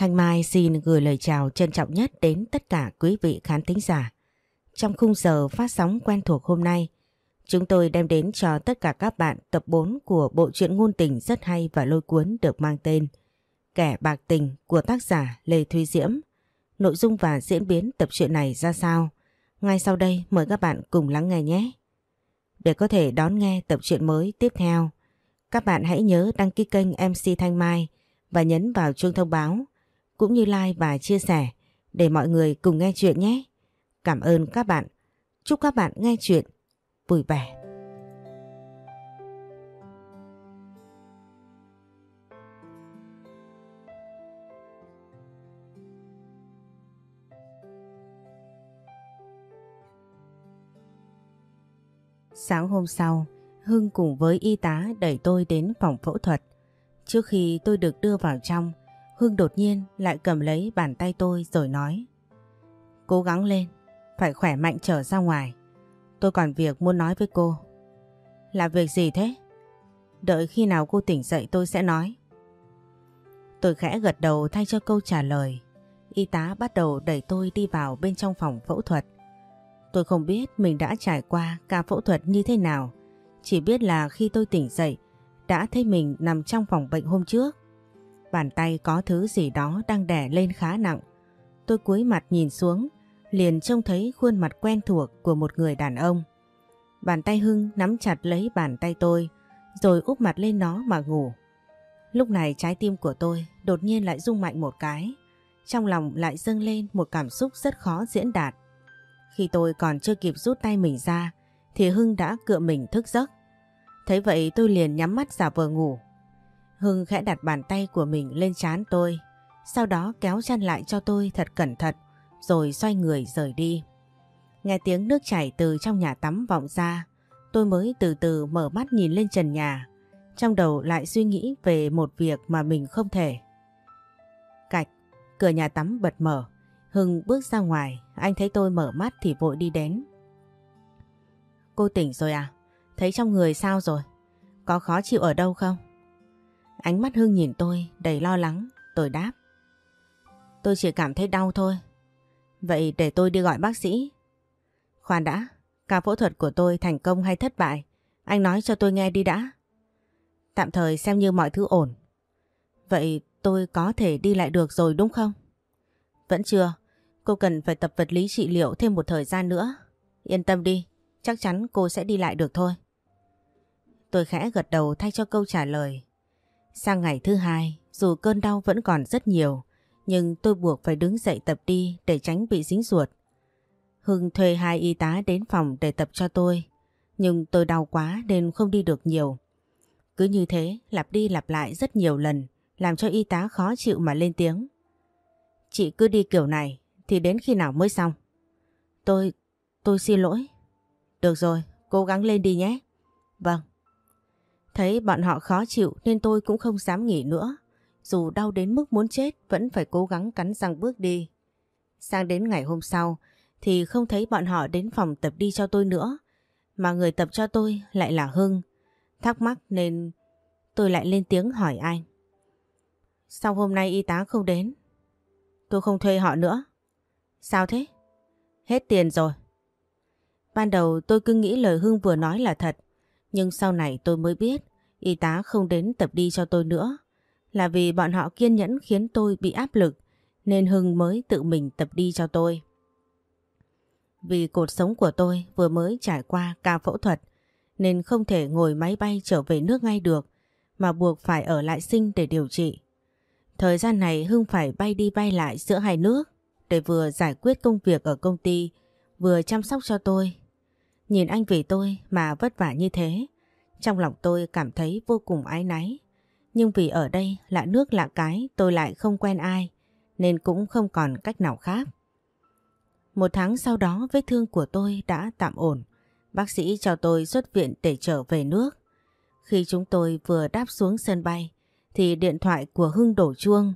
Thanh Mai xin gửi lời chào trân trọng nhất đến tất cả quý vị khán thính giả. Trong khung giờ phát sóng quen thuộc hôm nay, chúng tôi đem đến cho tất cả các bạn tập 4 của bộ truyện ngôn tình rất hay và lôi cuốn được mang tên Kẻ bạc tình của tác giả Lê Thuy Diễm. Nội dung và diễn biến tập truyện này ra sao? Ngay sau đây mời các bạn cùng lắng nghe nhé. Để có thể đón nghe tập truyện mới tiếp theo, các bạn hãy nhớ đăng ký kênh MC Thanh Mai và nhấn vào chuông thông báo cũng như like và chia sẻ để mọi người cùng nghe chuyện nhé. Cảm ơn các bạn. Chúc các bạn nghe chuyện vui vẻ. Sáng hôm sau, Hưng cùng với y tá đẩy tôi đến phòng phẫu thuật. Trước khi tôi được đưa vào trong, Hương đột nhiên lại cầm lấy bàn tay tôi rồi nói Cố gắng lên, phải khỏe mạnh trở ra ngoài. Tôi còn việc muốn nói với cô. Là việc gì thế? Đợi khi nào cô tỉnh dậy tôi sẽ nói. Tôi khẽ gật đầu thay cho câu trả lời. Y tá bắt đầu đẩy tôi đi vào bên trong phòng phẫu thuật. Tôi không biết mình đã trải qua ca phẫu thuật như thế nào. Chỉ biết là khi tôi tỉnh dậy đã thấy mình nằm trong phòng bệnh hôm trước. Bàn tay có thứ gì đó đang đè lên khá nặng. Tôi cúi mặt nhìn xuống, liền trông thấy khuôn mặt quen thuộc của một người đàn ông. Bàn tay Hưng nắm chặt lấy bàn tay tôi, rồi úp mặt lên nó mà ngủ. Lúc này trái tim của tôi đột nhiên lại rung mạnh một cái. Trong lòng lại dâng lên một cảm xúc rất khó diễn đạt. Khi tôi còn chưa kịp rút tay mình ra, thì Hưng đã cựa mình thức giấc. Thấy vậy tôi liền nhắm mắt giả vờ ngủ. Hưng khẽ đặt bàn tay của mình lên trán tôi, sau đó kéo chăn lại cho tôi thật cẩn thận, rồi xoay người rời đi. Nghe tiếng nước chảy từ trong nhà tắm vọng ra, tôi mới từ từ mở mắt nhìn lên trần nhà, trong đầu lại suy nghĩ về một việc mà mình không thể. Cạch, cửa nhà tắm bật mở, Hưng bước ra ngoài, anh thấy tôi mở mắt thì vội đi đến. Cô tỉnh rồi à? Thấy trong người sao rồi? Có khó chịu ở đâu không? Ánh mắt Hưng nhìn tôi đầy lo lắng, tôi đáp. Tôi chỉ cảm thấy đau thôi. Vậy để tôi đi gọi bác sĩ. Khoan đã, ca phẫu thuật của tôi thành công hay thất bại? Anh nói cho tôi nghe đi đã. Tạm thời xem như mọi thứ ổn. Vậy tôi có thể đi lại được rồi đúng không? Vẫn chưa. Cô cần phải tập vật lý trị liệu thêm một thời gian nữa. Yên tâm đi, chắc chắn cô sẽ đi lại được thôi. Tôi khẽ gật đầu thay cho câu trả lời. Sang ngày thứ hai, dù cơn đau vẫn còn rất nhiều, nhưng tôi buộc phải đứng dậy tập đi để tránh bị dính ruột. Hưng thuê hai y tá đến phòng để tập cho tôi, nhưng tôi đau quá nên không đi được nhiều. Cứ như thế, lặp đi lặp lại rất nhiều lần, làm cho y tá khó chịu mà lên tiếng. Chị cứ đi kiểu này, thì đến khi nào mới xong? Tôi, tôi xin lỗi. Được rồi, cố gắng lên đi nhé. Vâng. Thấy bọn họ khó chịu nên tôi cũng không dám nghỉ nữa. Dù đau đến mức muốn chết, vẫn phải cố gắng cắn răng bước đi. Sang đến ngày hôm sau, thì không thấy bọn họ đến phòng tập đi cho tôi nữa. Mà người tập cho tôi lại là Hưng. Thắc mắc nên tôi lại lên tiếng hỏi anh. Sao hôm nay y tá không đến? Tôi không thuê họ nữa. Sao thế? Hết tiền rồi. Ban đầu tôi cứ nghĩ lời Hưng vừa nói là thật. Nhưng sau này tôi mới biết, y tá không đến tập đi cho tôi nữa. Là vì bọn họ kiên nhẫn khiến tôi bị áp lực, nên Hưng mới tự mình tập đi cho tôi. Vì cột sống của tôi vừa mới trải qua ca phẫu thuật, nên không thể ngồi máy bay trở về nước ngay được, mà buộc phải ở lại sinh để điều trị. Thời gian này Hưng phải bay đi bay lại giữa hai nước để vừa giải quyết công việc ở công ty, vừa chăm sóc cho tôi. Nhìn anh vì tôi mà vất vả như thế, trong lòng tôi cảm thấy vô cùng ái náy. Nhưng vì ở đây lạ nước lạ cái tôi lại không quen ai nên cũng không còn cách nào khác. Một tháng sau đó vết thương của tôi đã tạm ổn. Bác sĩ cho tôi xuất viện để trở về nước. Khi chúng tôi vừa đáp xuống sân bay thì điện thoại của Hưng đổ chuông.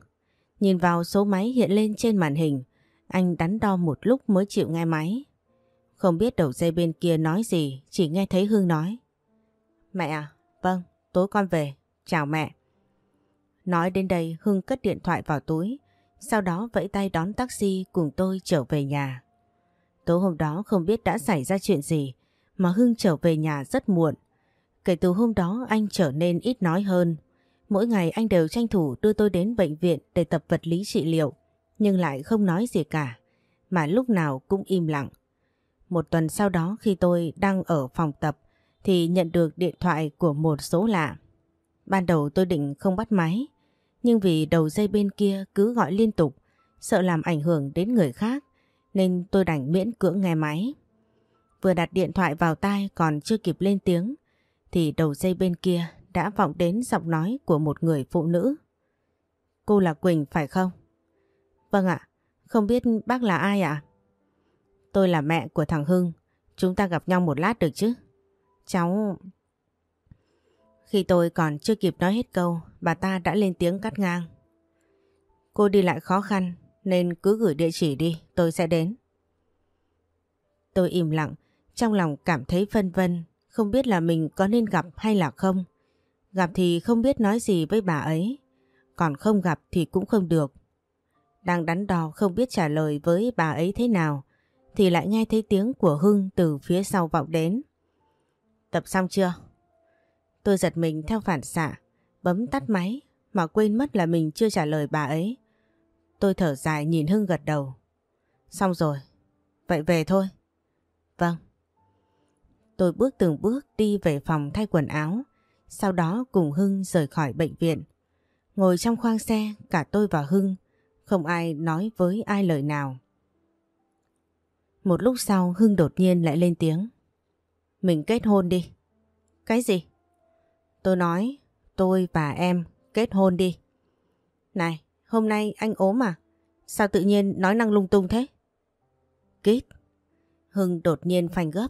Nhìn vào số máy hiện lên trên màn hình, anh đắn đo một lúc mới chịu nghe máy. Không biết đầu dây bên kia nói gì, chỉ nghe thấy Hưng nói. Mẹ à, vâng, tối con về, chào mẹ. Nói đến đây Hưng cất điện thoại vào túi, sau đó vẫy tay đón taxi cùng tôi trở về nhà. Tối hôm đó không biết đã xảy ra chuyện gì mà Hưng trở về nhà rất muộn. Kể từ hôm đó anh trở nên ít nói hơn. Mỗi ngày anh đều tranh thủ đưa tôi đến bệnh viện để tập vật lý trị liệu, nhưng lại không nói gì cả, mà lúc nào cũng im lặng. Một tuần sau đó khi tôi đang ở phòng tập thì nhận được điện thoại của một số lạ. Ban đầu tôi định không bắt máy, nhưng vì đầu dây bên kia cứ gọi liên tục, sợ làm ảnh hưởng đến người khác, nên tôi đành miễn cưỡng nghe máy. Vừa đặt điện thoại vào tai còn chưa kịp lên tiếng, thì đầu dây bên kia đã vọng đến giọng nói của một người phụ nữ. Cô là Quỳnh phải không? Vâng ạ, không biết bác là ai ạ? Tôi là mẹ của thằng Hưng, chúng ta gặp nhau một lát được chứ? Cháu... Khi tôi còn chưa kịp nói hết câu, bà ta đã lên tiếng cắt ngang. Cô đi lại khó khăn, nên cứ gửi địa chỉ đi, tôi sẽ đến. Tôi im lặng, trong lòng cảm thấy phân vân, không biết là mình có nên gặp hay là không. Gặp thì không biết nói gì với bà ấy, còn không gặp thì cũng không được. Đang đắn đo không biết trả lời với bà ấy thế nào, thì lại nghe thấy tiếng của Hưng từ phía sau vọng đến. Tập xong chưa? Tôi giật mình theo phản xạ, bấm tắt máy mà quên mất là mình chưa trả lời bà ấy. Tôi thở dài nhìn Hưng gật đầu. Xong rồi, vậy về thôi. Vâng. Tôi bước từng bước đi về phòng thay quần áo, sau đó cùng Hưng rời khỏi bệnh viện. Ngồi trong khoang xe, cả tôi và Hưng, không ai nói với ai lời nào. Một lúc sau Hưng đột nhiên lại lên tiếng. Mình kết hôn đi. Cái gì? Tôi nói tôi và em kết hôn đi. Này, hôm nay anh ốm à? Sao tự nhiên nói năng lung tung thế? Kít. Hưng đột nhiên phanh gấp,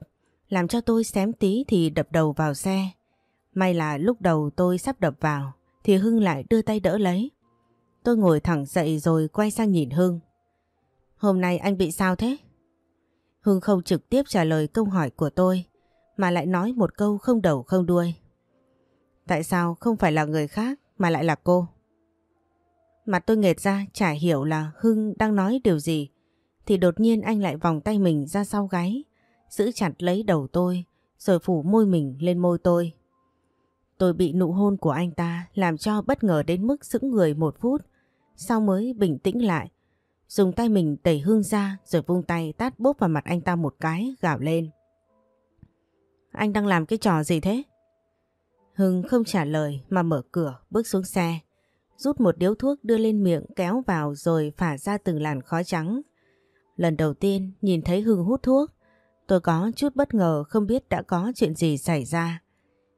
làm cho tôi xém tí thì đập đầu vào xe. May là lúc đầu tôi sắp đập vào, thì Hưng lại đưa tay đỡ lấy. Tôi ngồi thẳng dậy rồi quay sang nhìn Hưng. Hôm nay anh bị sao thế? Hưng không trực tiếp trả lời câu hỏi của tôi, mà lại nói một câu không đầu không đuôi. Tại sao không phải là người khác mà lại là cô? Mặt tôi nghệt ra chả hiểu là Hưng đang nói điều gì thì đột nhiên anh lại vòng tay mình ra sau gáy giữ chặt lấy đầu tôi rồi phủ môi mình lên môi tôi. Tôi bị nụ hôn của anh ta làm cho bất ngờ đến mức sững người một phút sau mới bình tĩnh lại dùng tay mình đẩy hương ra rồi vung tay tát bốp vào mặt anh ta một cái gào lên. Anh đang làm cái trò gì thế? Hưng không trả lời mà mở cửa bước xuống xe. Rút một điếu thuốc đưa lên miệng kéo vào rồi phả ra từng làn khói trắng. Lần đầu tiên nhìn thấy Hưng hút thuốc, tôi có chút bất ngờ không biết đã có chuyện gì xảy ra.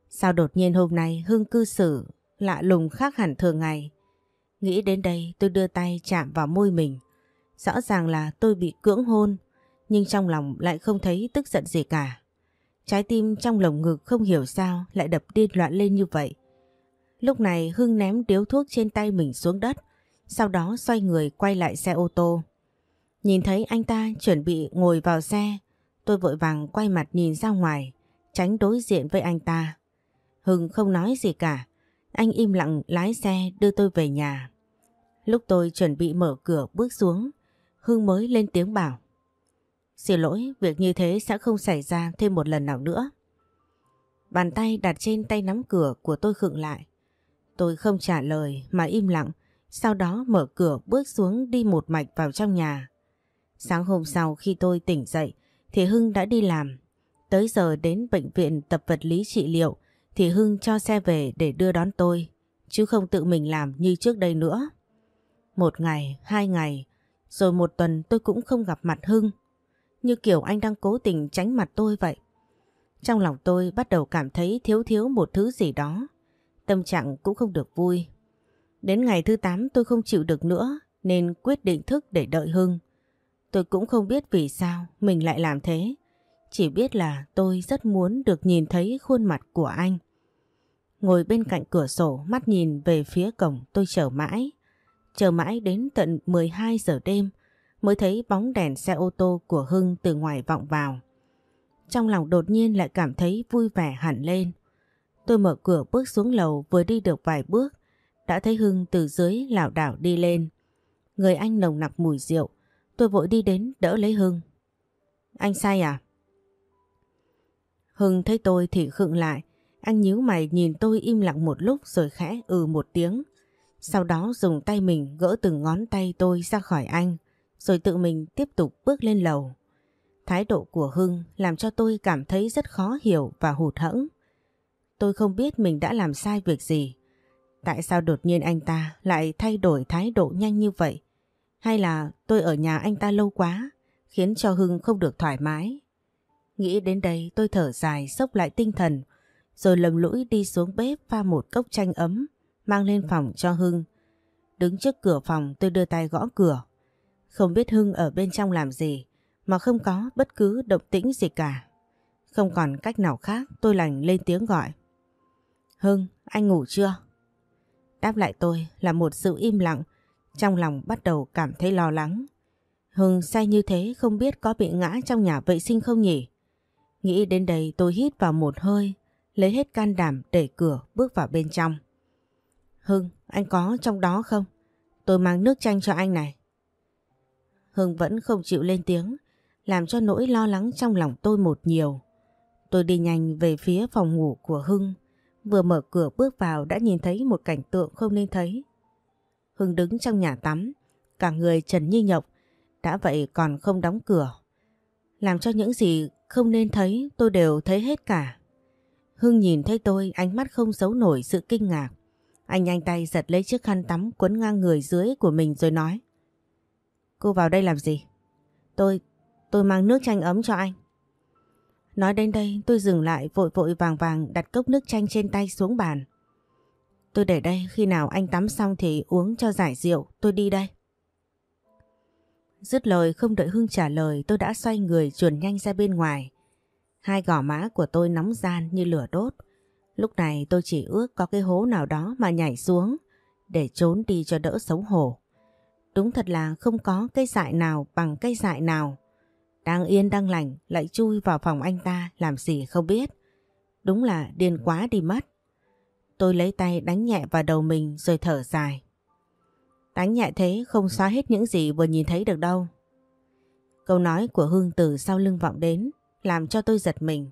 Sao đột nhiên hôm nay Hưng cư xử lạ lùng khác hẳn thường ngày. Nghĩ đến đây tôi đưa tay chạm vào môi mình. Rõ ràng là tôi bị cưỡng hôn, nhưng trong lòng lại không thấy tức giận gì cả. Trái tim trong lồng ngực không hiểu sao lại đập điên loạn lên như vậy. Lúc này Hưng ném điếu thuốc trên tay mình xuống đất, sau đó xoay người quay lại xe ô tô. Nhìn thấy anh ta chuẩn bị ngồi vào xe, tôi vội vàng quay mặt nhìn ra ngoài, tránh đối diện với anh ta. Hưng không nói gì cả, anh im lặng lái xe đưa tôi về nhà. Lúc tôi chuẩn bị mở cửa bước xuống, Hưng mới lên tiếng bảo. Xin lỗi, việc như thế sẽ không xảy ra thêm một lần nào nữa. Bàn tay đặt trên tay nắm cửa của tôi khựng lại. Tôi không trả lời mà im lặng, sau đó mở cửa bước xuống đi một mạch vào trong nhà. Sáng hôm sau khi tôi tỉnh dậy thì Hưng đã đi làm. Tới giờ đến bệnh viện tập vật lý trị liệu thì Hưng cho xe về để đưa đón tôi, chứ không tự mình làm như trước đây nữa. Một ngày, hai ngày, rồi một tuần tôi cũng không gặp mặt Hưng như kiểu anh đang cố tình tránh mặt tôi vậy. Trong lòng tôi bắt đầu cảm thấy thiếu thiếu một thứ gì đó. Tâm trạng cũng không được vui. Đến ngày thứ 8 tôi không chịu được nữa, nên quyết định thức để đợi Hưng. Tôi cũng không biết vì sao mình lại làm thế. Chỉ biết là tôi rất muốn được nhìn thấy khuôn mặt của anh. Ngồi bên cạnh cửa sổ, mắt nhìn về phía cổng, tôi chờ mãi. Chờ mãi đến tận 12 giờ đêm mới thấy bóng đèn xe ô tô của Hưng từ ngoài vọng vào. Trong lòng đột nhiên lại cảm thấy vui vẻ hẳn lên. Tôi mở cửa bước xuống lầu vừa đi được vài bước, đã thấy Hưng từ dưới lảo đảo đi lên. Người anh nồng nặc mùi rượu. Tôi vội đi đến đỡ lấy Hưng. Anh say à? Hưng thấy tôi thì khựng lại. Anh nhíu mày nhìn tôi im lặng một lúc rồi khẽ ừ một tiếng. Sau đó dùng tay mình gỡ từng ngón tay tôi ra khỏi anh. Rồi tự mình tiếp tục bước lên lầu. Thái độ của Hưng làm cho tôi cảm thấy rất khó hiểu và hụt hẫng. Tôi không biết mình đã làm sai việc gì. Tại sao đột nhiên anh ta lại thay đổi thái độ nhanh như vậy? Hay là tôi ở nhà anh ta lâu quá, khiến cho Hưng không được thoải mái? Nghĩ đến đây tôi thở dài sốc lại tinh thần, rồi lầm lũi đi xuống bếp pha một cốc chanh ấm, mang lên phòng cho Hưng. Đứng trước cửa phòng tôi đưa tay gõ cửa. Không biết Hưng ở bên trong làm gì, mà không có bất cứ động tĩnh gì cả. Không còn cách nào khác tôi lành lên tiếng gọi. Hưng, anh ngủ chưa? Đáp lại tôi là một sự im lặng, trong lòng bắt đầu cảm thấy lo lắng. Hưng say như thế không biết có bị ngã trong nhà vệ sinh không nhỉ? Nghĩ đến đây tôi hít vào một hơi, lấy hết can đảm để cửa bước vào bên trong. Hưng, anh có trong đó không? Tôi mang nước chanh cho anh này. Hưng vẫn không chịu lên tiếng, làm cho nỗi lo lắng trong lòng tôi một nhiều. Tôi đi nhanh về phía phòng ngủ của Hưng, vừa mở cửa bước vào đã nhìn thấy một cảnh tượng không nên thấy. Hưng đứng trong nhà tắm, cả người trần như nhộng, đã vậy còn không đóng cửa. Làm cho những gì không nên thấy tôi đều thấy hết cả. Hưng nhìn thấy tôi ánh mắt không giấu nổi sự kinh ngạc. Anh nhanh tay giật lấy chiếc khăn tắm quấn ngang người dưới của mình rồi nói. Cô vào đây làm gì? Tôi, tôi mang nước chanh ấm cho anh. Nói đến đây tôi dừng lại vội vội vàng vàng đặt cốc nước chanh trên tay xuống bàn. Tôi để đây khi nào anh tắm xong thì uống cho giải rượu tôi đi đây. Dứt lời không đợi Hưng trả lời tôi đã xoay người chuồn nhanh ra bên ngoài. Hai gò má của tôi nóng gian như lửa đốt. Lúc này tôi chỉ ước có cái hố nào đó mà nhảy xuống, để trốn đi cho đỡ xấu hổ. Đúng thật là không có cây dại nào bằng cây dại nào. Đang yên đang lành, lại chui vào phòng anh ta làm gì không biết. Đúng là điên quá đi mất. Tôi lấy tay đánh nhẹ vào đầu mình rồi thở dài. Đánh nhẹ thế không xóa hết những gì vừa nhìn thấy được đâu. Câu nói của Hương từ sau lưng vọng đến, làm cho tôi giật mình.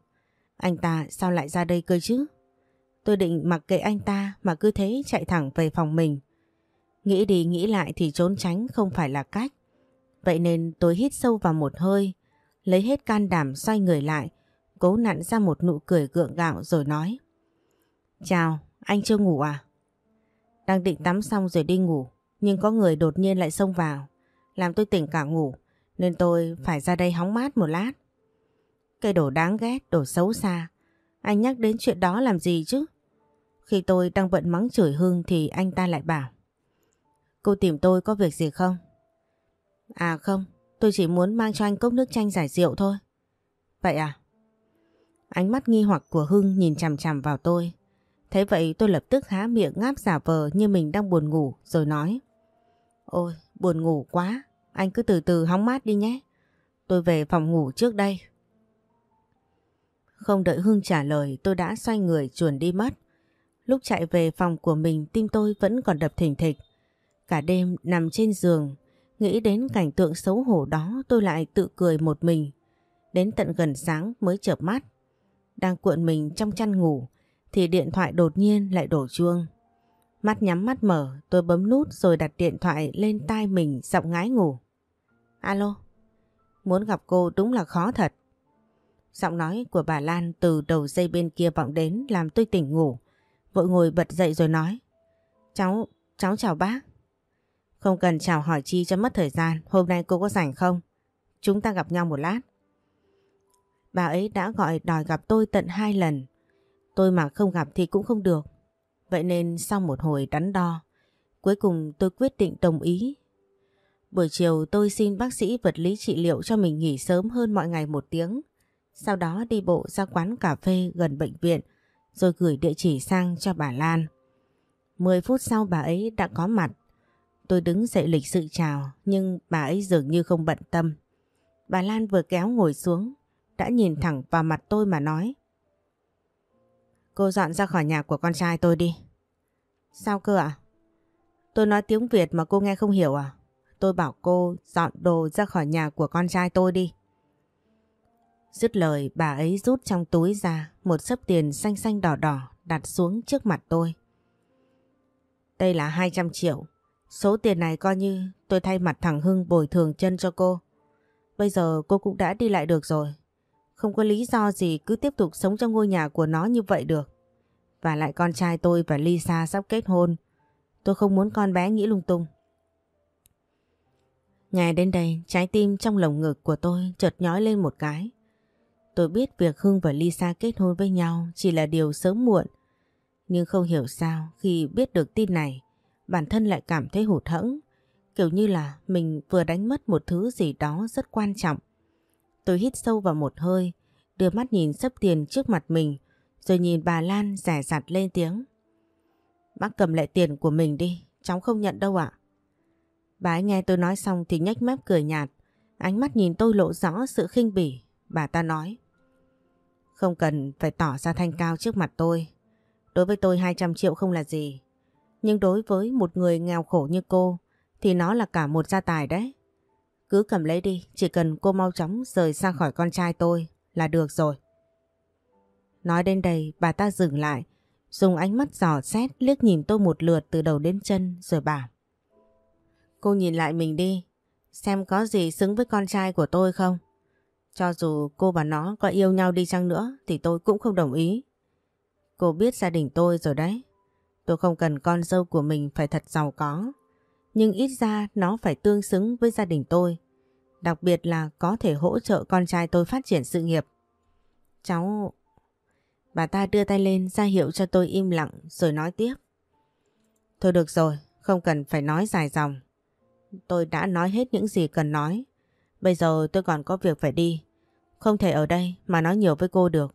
Anh ta sao lại ra đây cơ chứ? Tôi định mặc kệ anh ta mà cứ thế chạy thẳng về phòng mình. Nghĩ đi nghĩ lại thì trốn tránh không phải là cách. Vậy nên tôi hít sâu vào một hơi, lấy hết can đảm xoay người lại, cố nặn ra một nụ cười gượng gạo rồi nói. Chào, anh chưa ngủ à? Đang định tắm xong rồi đi ngủ, nhưng có người đột nhiên lại xông vào, làm tôi tỉnh cả ngủ, nên tôi phải ra đây hóng mát một lát. Cái đồ đáng ghét, đồ xấu xa, anh nhắc đến chuyện đó làm gì chứ? Khi tôi đang bận mắng chửi Hương thì anh ta lại bảo. Cô tìm tôi có việc gì không? À không, tôi chỉ muốn mang cho anh cốc nước chanh giải rượu thôi. Vậy à? Ánh mắt nghi hoặc của Hưng nhìn chằm chằm vào tôi. Thế vậy tôi lập tức há miệng ngáp giả vờ như mình đang buồn ngủ rồi nói. Ôi, buồn ngủ quá, anh cứ từ từ hóng mát đi nhé. Tôi về phòng ngủ trước đây. Không đợi Hưng trả lời tôi đã xoay người chuồn đi mất. Lúc chạy về phòng của mình tim tôi vẫn còn đập thình thịch. Cả đêm nằm trên giường, nghĩ đến cảnh tượng xấu hổ đó tôi lại tự cười một mình. Đến tận gần sáng mới chợp mắt. Đang cuộn mình trong chăn ngủ thì điện thoại đột nhiên lại đổ chuông. Mắt nhắm mắt mở tôi bấm nút rồi đặt điện thoại lên tai mình giọng ngái ngủ. Alo, muốn gặp cô đúng là khó thật. Giọng nói của bà Lan từ đầu dây bên kia vọng đến làm tôi tỉnh ngủ. Vội ngồi bật dậy rồi nói. Cháu, cháu chào bác. Không cần chào hỏi chi cho mất thời gian, hôm nay cô có rảnh không? Chúng ta gặp nhau một lát. Bà ấy đã gọi đòi gặp tôi tận hai lần. Tôi mà không gặp thì cũng không được. Vậy nên sau một hồi đắn đo, cuối cùng tôi quyết định đồng ý. Buổi chiều tôi xin bác sĩ vật lý trị liệu cho mình nghỉ sớm hơn mọi ngày một tiếng. Sau đó đi bộ ra quán cà phê gần bệnh viện rồi gửi địa chỉ sang cho bà Lan. 10 phút sau bà ấy đã có mặt. Tôi đứng dậy lịch sự chào, nhưng bà ấy dường như không bận tâm. Bà Lan vừa kéo ngồi xuống, đã nhìn thẳng vào mặt tôi mà nói. Cô dọn ra khỏi nhà của con trai tôi đi. Sao cơ ạ? Tôi nói tiếng Việt mà cô nghe không hiểu à? tôi bảo cô dọn đồ ra khỏi nhà của con trai tôi đi. Dứt lời bà ấy rút trong túi ra một sấp tiền xanh xanh đỏ đỏ đặt xuống trước mặt tôi. Đây là 200 triệu. Số tiền này coi như tôi thay mặt thằng Hưng bồi thường chân cho cô. Bây giờ cô cũng đã đi lại được rồi. Không có lý do gì cứ tiếp tục sống trong ngôi nhà của nó như vậy được. Và lại con trai tôi và Lisa sắp kết hôn. Tôi không muốn con bé nghĩ lung tung. Ngày đến đây, trái tim trong lồng ngực của tôi chợt nhói lên một cái. Tôi biết việc Hưng và Lisa kết hôn với nhau chỉ là điều sớm muộn. Nhưng không hiểu sao khi biết được tin này, bản thân lại cảm thấy hụt hẫng. Kiểu như là mình vừa đánh mất một thứ gì đó rất quan trọng. Tôi hít sâu vào một hơi, đưa mắt nhìn sấp tiền trước mặt mình, rồi nhìn bà Lan rẻ rặt lên tiếng. Bác cầm lại tiền của mình đi, cháu không nhận đâu ạ. Bà ấy nghe tôi nói xong thì nhếch mép cười nhạt, ánh mắt nhìn tôi lộ rõ sự khinh bỉ. Bà ta nói. Không cần phải tỏ ra thanh cao trước mặt tôi. Đối với tôi 200 triệu không là gì. Nhưng đối với một người nghèo khổ như cô thì nó là cả một gia tài đấy. Cứ cầm lấy đi, chỉ cần cô mau chóng rời xa khỏi con trai tôi là được rồi. Nói đến đây bà ta dừng lại, dùng ánh mắt giò xét liếc nhìn tôi một lượt từ đầu đến chân rồi bảo. Cô nhìn lại mình đi, xem có gì xứng với con trai của tôi không? Cho dù cô và nó có yêu nhau đi chăng nữa thì tôi cũng không đồng ý. Cô biết gia đình tôi rồi đấy. Tôi không cần con dâu của mình phải thật giàu có. Nhưng ít ra nó phải tương xứng với gia đình tôi. Đặc biệt là có thể hỗ trợ con trai tôi phát triển sự nghiệp. Cháu... Bà ta đưa tay lên ra hiệu cho tôi im lặng rồi nói tiếp. Thôi được rồi, không cần phải nói dài dòng. Tôi đã nói hết những gì cần nói. Bây giờ tôi còn có việc phải đi. Không thể ở đây mà nói nhiều với cô được.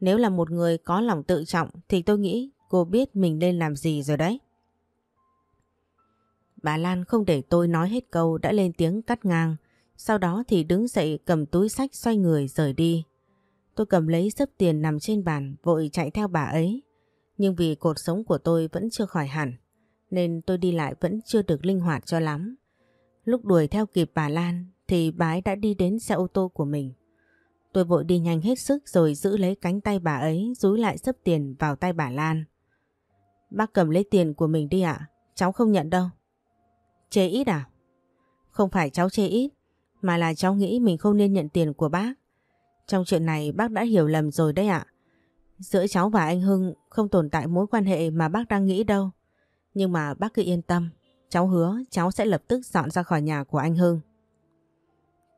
Nếu là một người có lòng tự trọng thì tôi nghĩ cô biết mình nên làm gì rồi đấy. Bà Lan không để tôi nói hết câu đã lên tiếng cắt ngang. Sau đó thì đứng dậy cầm túi sách xoay người rời đi. Tôi cầm lấy sấp tiền nằm trên bàn, vội chạy theo bà ấy. Nhưng vì cột sống của tôi vẫn chưa khỏi hẳn, nên tôi đi lại vẫn chưa được linh hoạt cho lắm. Lúc đuổi theo kịp bà Lan thì bà ấy đã đi đến xe ô tô của mình. Tôi vội đi nhanh hết sức rồi giữ lấy cánh tay bà ấy rúi lại sấp tiền vào tay bà Lan. Bác cầm lấy tiền của mình đi ạ, cháu không nhận đâu. Chê ít à? Không phải cháu chê ít, mà là cháu nghĩ mình không nên nhận tiền của bác. Trong chuyện này bác đã hiểu lầm rồi đấy ạ. Giữa cháu và anh Hưng không tồn tại mối quan hệ mà bác đang nghĩ đâu. Nhưng mà bác cứ yên tâm, cháu hứa cháu sẽ lập tức dọn ra khỏi nhà của anh Hưng.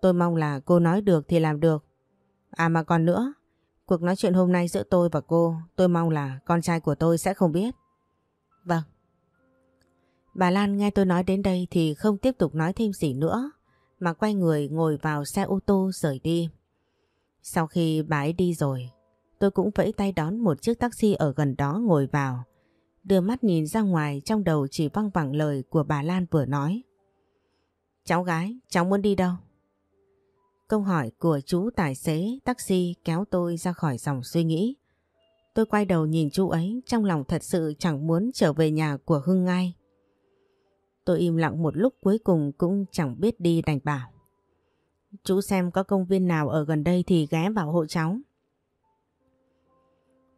Tôi mong là cô nói được thì làm được. À mà còn nữa, cuộc nói chuyện hôm nay giữa tôi và cô, tôi mong là con trai của tôi sẽ không biết. Vâng. Bà Lan nghe tôi nói đến đây thì không tiếp tục nói thêm gì nữa, mà quay người ngồi vào xe ô tô rời đi. Sau khi bà ấy đi rồi, tôi cũng vẫy tay đón một chiếc taxi ở gần đó ngồi vào, đưa mắt nhìn ra ngoài trong đầu chỉ văng vẳng lời của bà Lan vừa nói. Cháu gái, cháu muốn đi đâu? Câu hỏi của chú tài xế taxi kéo tôi ra khỏi dòng suy nghĩ. Tôi quay đầu nhìn chú ấy, trong lòng thật sự chẳng muốn trở về nhà của Hưng ngay. Tôi im lặng một lúc cuối cùng cũng chẳng biết đi đành bảo. Chú xem có công viên nào ở gần đây thì ghé vào hộ cháu.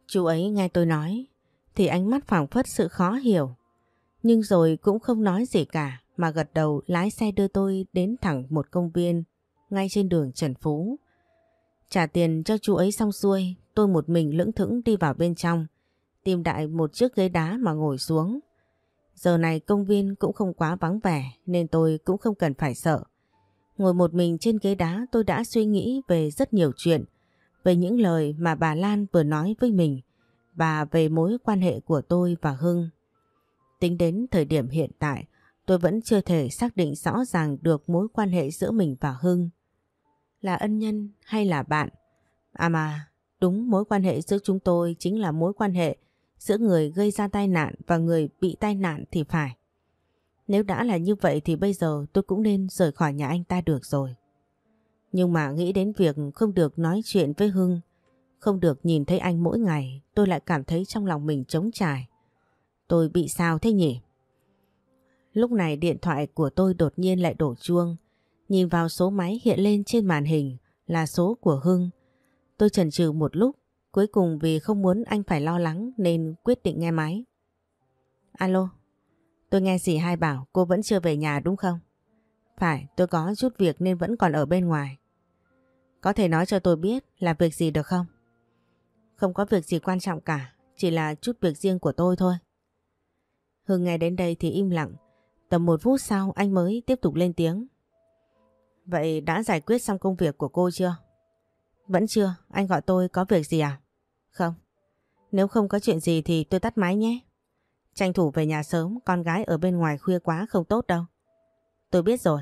Chú ấy nghe tôi nói, thì ánh mắt phảng phất sự khó hiểu. Nhưng rồi cũng không nói gì cả, mà gật đầu lái xe đưa tôi đến thẳng một công viên ngay trên đường Trần Phú. Trả tiền cho chú ấy xong xuôi, tôi một mình lững thững đi vào bên trong, tìm đại một chiếc ghế đá mà ngồi xuống. Giờ này công viên cũng không quá vắng vẻ nên tôi cũng không cần phải sợ. Ngồi một mình trên ghế đá tôi đã suy nghĩ về rất nhiều chuyện, về những lời mà bà Lan vừa nói với mình và về mối quan hệ của tôi và Hưng. Tính đến thời điểm hiện tại, tôi vẫn chưa thể xác định rõ ràng được mối quan hệ giữa mình và Hưng. Là ân nhân hay là bạn? À mà, đúng mối quan hệ giữa chúng tôi chính là mối quan hệ giữa người gây ra tai nạn và người bị tai nạn thì phải. Nếu đã là như vậy thì bây giờ tôi cũng nên rời khỏi nhà anh ta được rồi. Nhưng mà nghĩ đến việc không được nói chuyện với Hưng, không được nhìn thấy anh mỗi ngày, tôi lại cảm thấy trong lòng mình trống trải. Tôi bị sao thế nhỉ? Lúc này điện thoại của tôi đột nhiên lại đổ chuông. Nhìn vào số máy hiện lên trên màn hình là số của Hưng. Tôi chần chừ một lúc, cuối cùng vì không muốn anh phải lo lắng nên quyết định nghe máy. Alo, tôi nghe dì hai bảo cô vẫn chưa về nhà đúng không? Phải, tôi có chút việc nên vẫn còn ở bên ngoài. Có thể nói cho tôi biết là việc gì được không? Không có việc gì quan trọng cả, chỉ là chút việc riêng của tôi thôi. Hưng nghe đến đây thì im lặng. Tầm một phút sau anh mới tiếp tục lên tiếng. Vậy đã giải quyết xong công việc của cô chưa? Vẫn chưa, anh gọi tôi có việc gì à? Không. Nếu không có chuyện gì thì tôi tắt máy nhé. Tranh thủ về nhà sớm, con gái ở bên ngoài khuya quá không tốt đâu. Tôi biết rồi.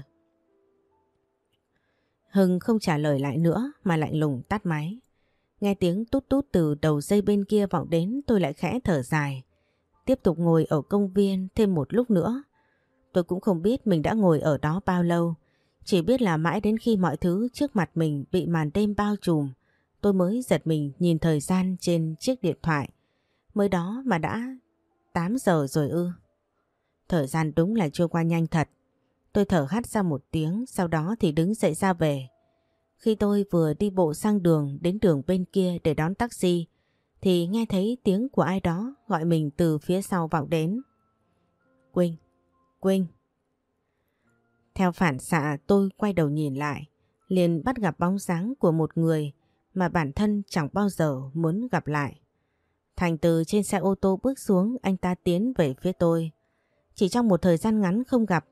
Hưng không trả lời lại nữa mà lạnh lùng tắt máy. Nghe tiếng tút tút từ đầu dây bên kia vọng đến tôi lại khẽ thở dài. Tiếp tục ngồi ở công viên thêm một lúc nữa. Tôi cũng không biết mình đã ngồi ở đó bao lâu. Chỉ biết là mãi đến khi mọi thứ trước mặt mình bị màn đêm bao trùm, tôi mới giật mình nhìn thời gian trên chiếc điện thoại. Mới đó mà đã 8 giờ rồi ư. Thời gian đúng là trôi qua nhanh thật. Tôi thở hắt ra một tiếng, sau đó thì đứng dậy ra về. Khi tôi vừa đi bộ sang đường đến đường bên kia để đón taxi, thì nghe thấy tiếng của ai đó gọi mình từ phía sau vọng đến. Quỳnh, Quỳnh. Theo phản xạ tôi quay đầu nhìn lại, liền bắt gặp bóng dáng của một người mà bản thân chẳng bao giờ muốn gặp lại. Thành từ trên xe ô tô bước xuống anh ta tiến về phía tôi. Chỉ trong một thời gian ngắn không gặp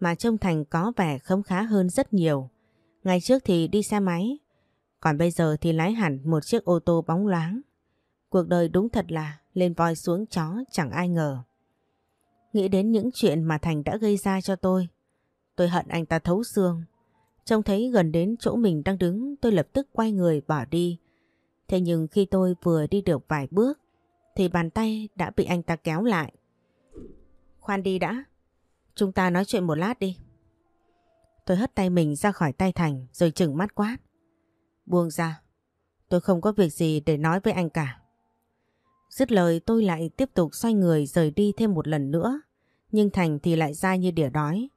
mà trông Thành có vẻ khấm khá hơn rất nhiều. Ngày trước thì đi xe máy, còn bây giờ thì lái hẳn một chiếc ô tô bóng loáng. Cuộc đời đúng thật là lên voi xuống chó chẳng ai ngờ. Nghĩ đến những chuyện mà Thành đã gây ra cho tôi, tôi hận anh ta thấu xương. Trông thấy gần đến chỗ mình đang đứng tôi lập tức quay người bỏ đi. Thế nhưng khi tôi vừa đi được vài bước thì bàn tay đã bị anh ta kéo lại. Khoan đi đã, chúng ta nói chuyện một lát đi. Tôi hất tay mình ra khỏi tay Thành rồi chừng mắt quát. Buông ra, tôi không có việc gì để nói với anh cả. Dứt lời tôi lại tiếp tục xoay người rời đi thêm một lần nữa. Nhưng Thành thì lại ra như đỉa đói.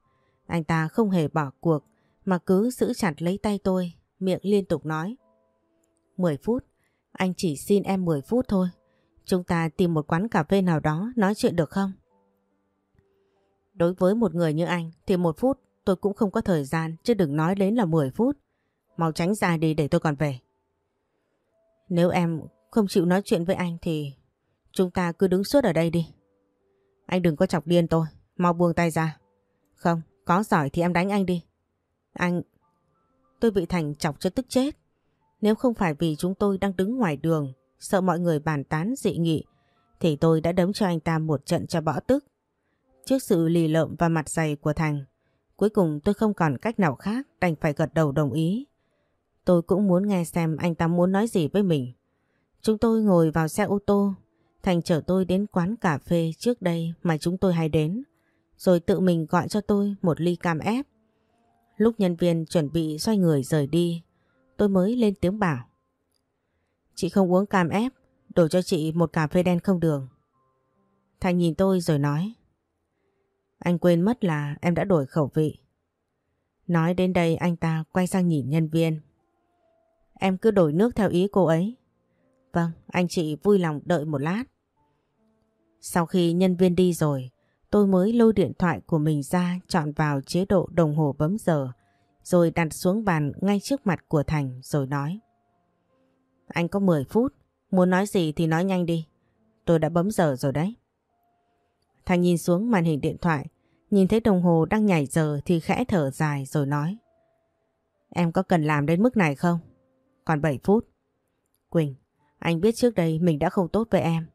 Anh ta không hề bỏ cuộc mà cứ giữ chặt lấy tay tôi, miệng liên tục nói. 10 phút, anh chỉ xin em 10 phút thôi. Chúng ta tìm một quán cà phê nào đó nói chuyện được không? Đối với một người như anh thì một phút tôi cũng không có thời gian chứ đừng nói đến là 10 phút. Mau tránh ra đi để tôi còn về. Nếu em không chịu nói chuyện với anh thì chúng ta cứ đứng suốt ở đây đi. Anh đừng có chọc điên tôi, mau buông tay ra. Không, có giỏi thì em đánh anh đi. Anh... Tôi bị Thành chọc cho tức chết. Nếu không phải vì chúng tôi đang đứng ngoài đường, sợ mọi người bàn tán dị nghị, thì tôi đã đấm cho anh ta một trận cho bỏ tức. Trước sự lì lợm và mặt dày của Thành, cuối cùng tôi không còn cách nào khác đành phải gật đầu đồng ý. Tôi cũng muốn nghe xem anh ta muốn nói gì với mình. Chúng tôi ngồi vào xe ô tô, Thành chở tôi đến quán cà phê trước đây mà chúng tôi hay đến, rồi tự mình gọi cho tôi một ly cam ép. Lúc nhân viên chuẩn bị xoay người rời đi, tôi mới lên tiếng bảo. Chị không uống cam ép, đổ cho chị một cà phê đen không đường. Thành nhìn tôi rồi nói. Anh quên mất là em đã đổi khẩu vị. Nói đến đây anh ta quay sang nhìn nhân viên. Em cứ đổi nước theo ý cô ấy. Vâng, anh chị vui lòng đợi một lát. Sau khi nhân viên đi rồi, tôi mới lôi điện thoại của mình ra chọn vào chế độ đồng hồ bấm giờ, rồi đặt xuống bàn ngay trước mặt của Thành rồi nói. Anh có 10 phút, muốn nói gì thì nói nhanh đi. Tôi đã bấm giờ rồi đấy. Thành nhìn xuống màn hình điện thoại, nhìn thấy đồng hồ đang nhảy giờ thì khẽ thở dài rồi nói. Em có cần làm đến mức này không? Còn 7 phút. Quỳnh, anh biết trước đây mình đã không tốt với em.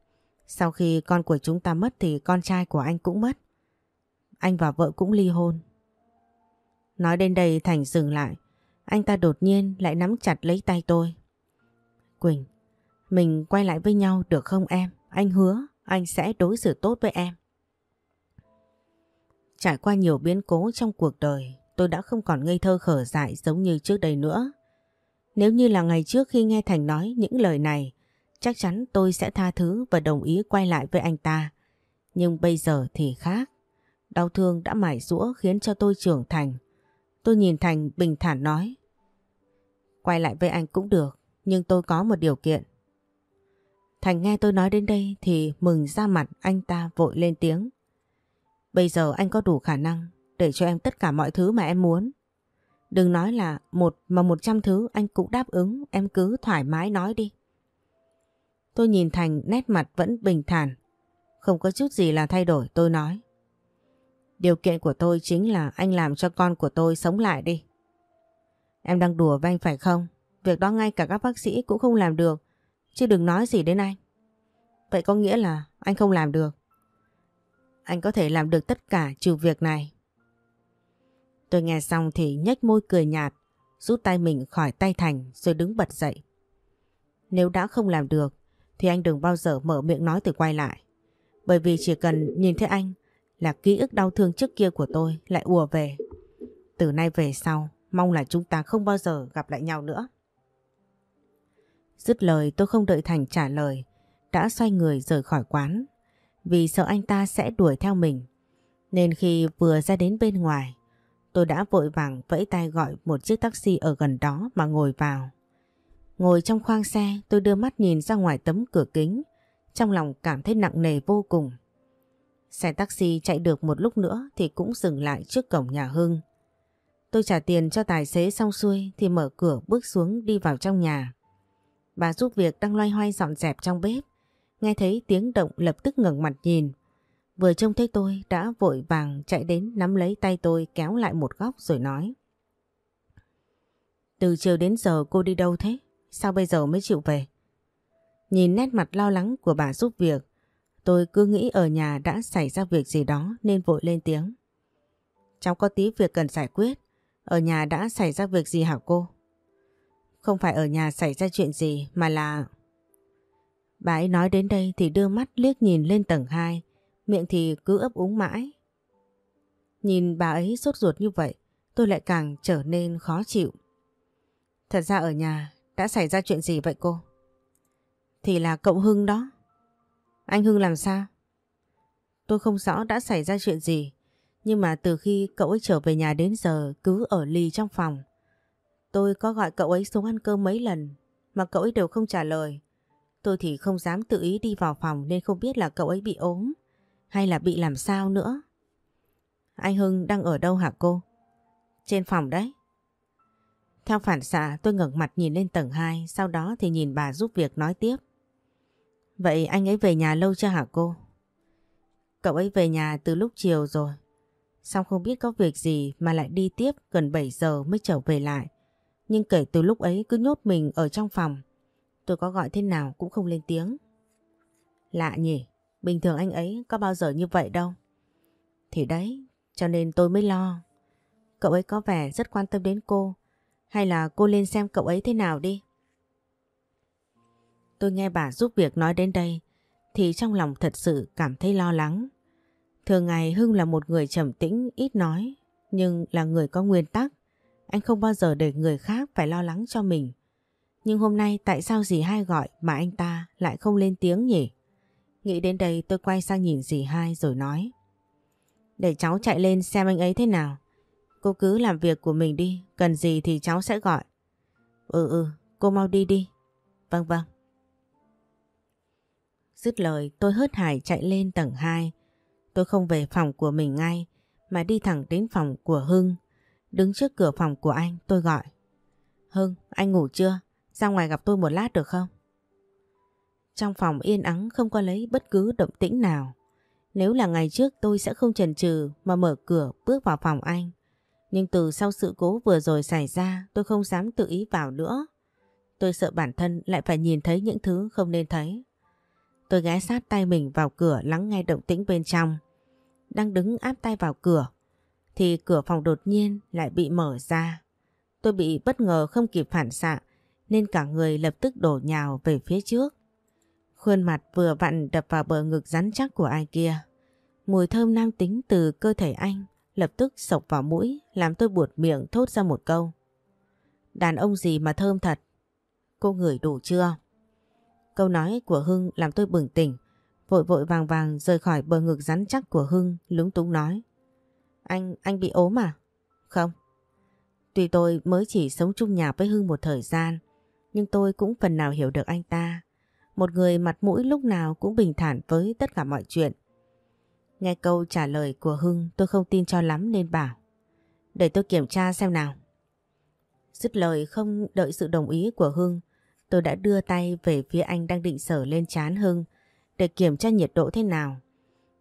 Sau khi con của chúng ta mất thì con trai của anh cũng mất. Anh và vợ cũng ly hôn. Nói đến đây Thành dừng lại. Anh ta đột nhiên lại nắm chặt lấy tay tôi. Quỳnh, mình quay lại với nhau được không em? Anh hứa anh sẽ đối xử tốt với em. Trải qua nhiều biến cố trong cuộc đời, tôi đã không còn ngây thơ khở dại giống như trước đây nữa. Nếu như là ngày trước khi nghe Thành nói những lời này, chắc chắn tôi sẽ tha thứ và đồng ý quay lại với anh ta. Nhưng bây giờ thì khác. Đau thương đã mải rũa khiến cho tôi trưởng thành. Tôi nhìn Thành bình thản nói. Quay lại với anh cũng được, nhưng tôi có một điều kiện. Thành nghe tôi nói đến đây thì mừng ra mặt anh ta vội lên tiếng. Bây giờ anh có đủ khả năng để cho em tất cả mọi thứ mà em muốn. Đừng nói là một mà một trăm thứ anh cũng đáp ứng, em cứ thoải mái nói đi. Tôi nhìn Thành nét mặt vẫn bình thản, không có chút gì là thay đổi tôi nói. Điều kiện của tôi chính là anh làm cho con của tôi sống lại đi. Em đang đùa với anh phải không? Việc đó ngay cả các bác sĩ cũng không làm được, chứ đừng nói gì đến anh. Vậy có nghĩa là anh không làm được. Anh có thể làm được tất cả trừ việc này. Tôi nghe xong thì nhếch môi cười nhạt, rút tay mình khỏi tay Thành rồi đứng bật dậy. Nếu đã không làm được thì anh đừng bao giờ mở miệng nói từ quay lại. Bởi vì chỉ cần nhìn thấy anh là ký ức đau thương trước kia của tôi lại ùa về. Từ nay về sau, mong là chúng ta không bao giờ gặp lại nhau nữa. Dứt lời tôi không đợi Thành trả lời, đã xoay người rời khỏi quán. Vì sợ anh ta sẽ đuổi theo mình. Nên khi vừa ra đến bên ngoài, tôi đã vội vàng vẫy tay gọi một chiếc taxi ở gần đó mà ngồi vào. Ngồi trong khoang xe tôi đưa mắt nhìn ra ngoài tấm cửa kính, trong lòng cảm thấy nặng nề vô cùng. Xe taxi chạy được một lúc nữa thì cũng dừng lại trước cổng nhà Hưng. Tôi trả tiền cho tài xế xong xuôi thì mở cửa bước xuống đi vào trong nhà. Bà giúp việc đang loay hoay dọn dẹp trong bếp. Nghe thấy tiếng động lập tức ngẩng mặt nhìn. Vừa trông thấy tôi đã vội vàng chạy đến nắm lấy tay tôi kéo lại một góc rồi nói. Từ chiều đến giờ cô đi đâu thế? Sao bây giờ mới chịu về? Nhìn nét mặt lo lắng của bà giúp việc, tôi cứ nghĩ ở nhà đã xảy ra việc gì đó nên vội lên tiếng. Cháu có tí việc cần giải quyết, ở nhà đã xảy ra việc gì hả cô? Không phải ở nhà xảy ra chuyện gì mà là... Bà ấy nói đến đây thì đưa mắt liếc nhìn lên tầng 2, miệng thì cứ ấp úng mãi. Nhìn bà ấy sốt ruột như vậy, tôi lại càng trở nên khó chịu. Thật ra ở nhà đã xảy ra chuyện gì vậy cô? Thì là cậu Hưng đó. Anh Hưng làm sao? Tôi không rõ đã xảy ra chuyện gì, nhưng mà từ khi cậu ấy trở về nhà đến giờ cứ ở lì trong phòng. Tôi có gọi cậu ấy xuống ăn cơm mấy lần mà cậu ấy đều không trả lời. Tôi thì không dám tự ý đi vào phòng nên không biết là cậu ấy bị ốm hay là bị làm sao nữa. Anh Hưng đang ở đâu hả cô? Trên phòng đấy. Theo phản xạ tôi ngẩng mặt nhìn lên tầng 2 sau đó thì nhìn bà giúp việc nói tiếp. Vậy anh ấy về nhà lâu chưa hả cô? Cậu ấy về nhà từ lúc chiều rồi. Xong không biết có việc gì mà lại đi tiếp gần 7 giờ mới trở về lại. Nhưng kể từ lúc ấy cứ nhốt mình ở trong phòng. Tôi có gọi thế nào cũng không lên tiếng. Lạ nhỉ, bình thường anh ấy có bao giờ như vậy đâu. Thì đấy, cho nên tôi mới lo. Cậu ấy có vẻ rất quan tâm đến cô. Hay là cô lên xem cậu ấy thế nào đi. Tôi nghe bà giúp việc nói đến đây thì trong lòng thật sự cảm thấy lo lắng. Thường ngày Hưng là một người trầm tĩnh, ít nói, nhưng là người có nguyên tắc. Anh không bao giờ để người khác phải lo lắng cho mình. Nhưng hôm nay tại sao dì hai gọi mà anh ta lại không lên tiếng nhỉ? Nghĩ đến đây tôi quay sang nhìn dì hai rồi nói. Để cháu chạy lên xem anh ấy thế nào. Cô cứ làm việc của mình đi, cần gì thì cháu sẽ gọi. Ừ ừ, cô mau đi đi. Vâng vâng. Dứt lời tôi hớt hải chạy lên tầng 2. Tôi không về phòng của mình ngay mà đi thẳng đến phòng của Hưng. Đứng trước cửa phòng của anh tôi gọi. Hưng, anh ngủ chưa? Ra ngoài gặp tôi một lát được không? Trong phòng yên ắng không có lấy bất cứ động tĩnh nào. Nếu là ngày trước tôi sẽ không chần chừ mà mở cửa bước vào phòng anh. Nhưng từ sau sự cố vừa rồi xảy ra, tôi không dám tự ý vào nữa. Tôi sợ bản thân lại phải nhìn thấy những thứ không nên thấy. Tôi ghé sát tay mình vào cửa lắng nghe động tĩnh bên trong. Đang đứng áp tay vào cửa, thì cửa phòng đột nhiên lại bị mở ra. Tôi bị bất ngờ không kịp phản xạ, nên cả người lập tức đổ nhào về phía trước. Khuôn mặt vừa vặn đập vào bờ ngực rắn chắc của ai kia. Mùi thơm nam tính từ cơ thể anh lập tức sộc vào mũi làm tôi buột miệng thốt ra một câu. Đàn ông gì mà thơm thật? Cô ngửi đủ chưa? Câu nói của Hưng làm tôi bừng tỉnh, vội vội vàng vàng rời khỏi bờ ngực rắn chắc của Hưng lúng túng nói. Anh, anh bị ốm à? Không. Tuy tôi mới chỉ sống chung nhà với Hưng một thời gian, nhưng tôi cũng phần nào hiểu được anh ta. Một người mặt mũi lúc nào cũng bình thản với tất cả mọi chuyện. Nghe câu trả lời của Hưng tôi không tin cho lắm nên bảo. Để tôi kiểm tra xem nào. Dứt lời không đợi sự đồng ý của Hưng, tôi đã đưa tay về phía anh đang định sở lên chán Hưng để kiểm tra nhiệt độ thế nào.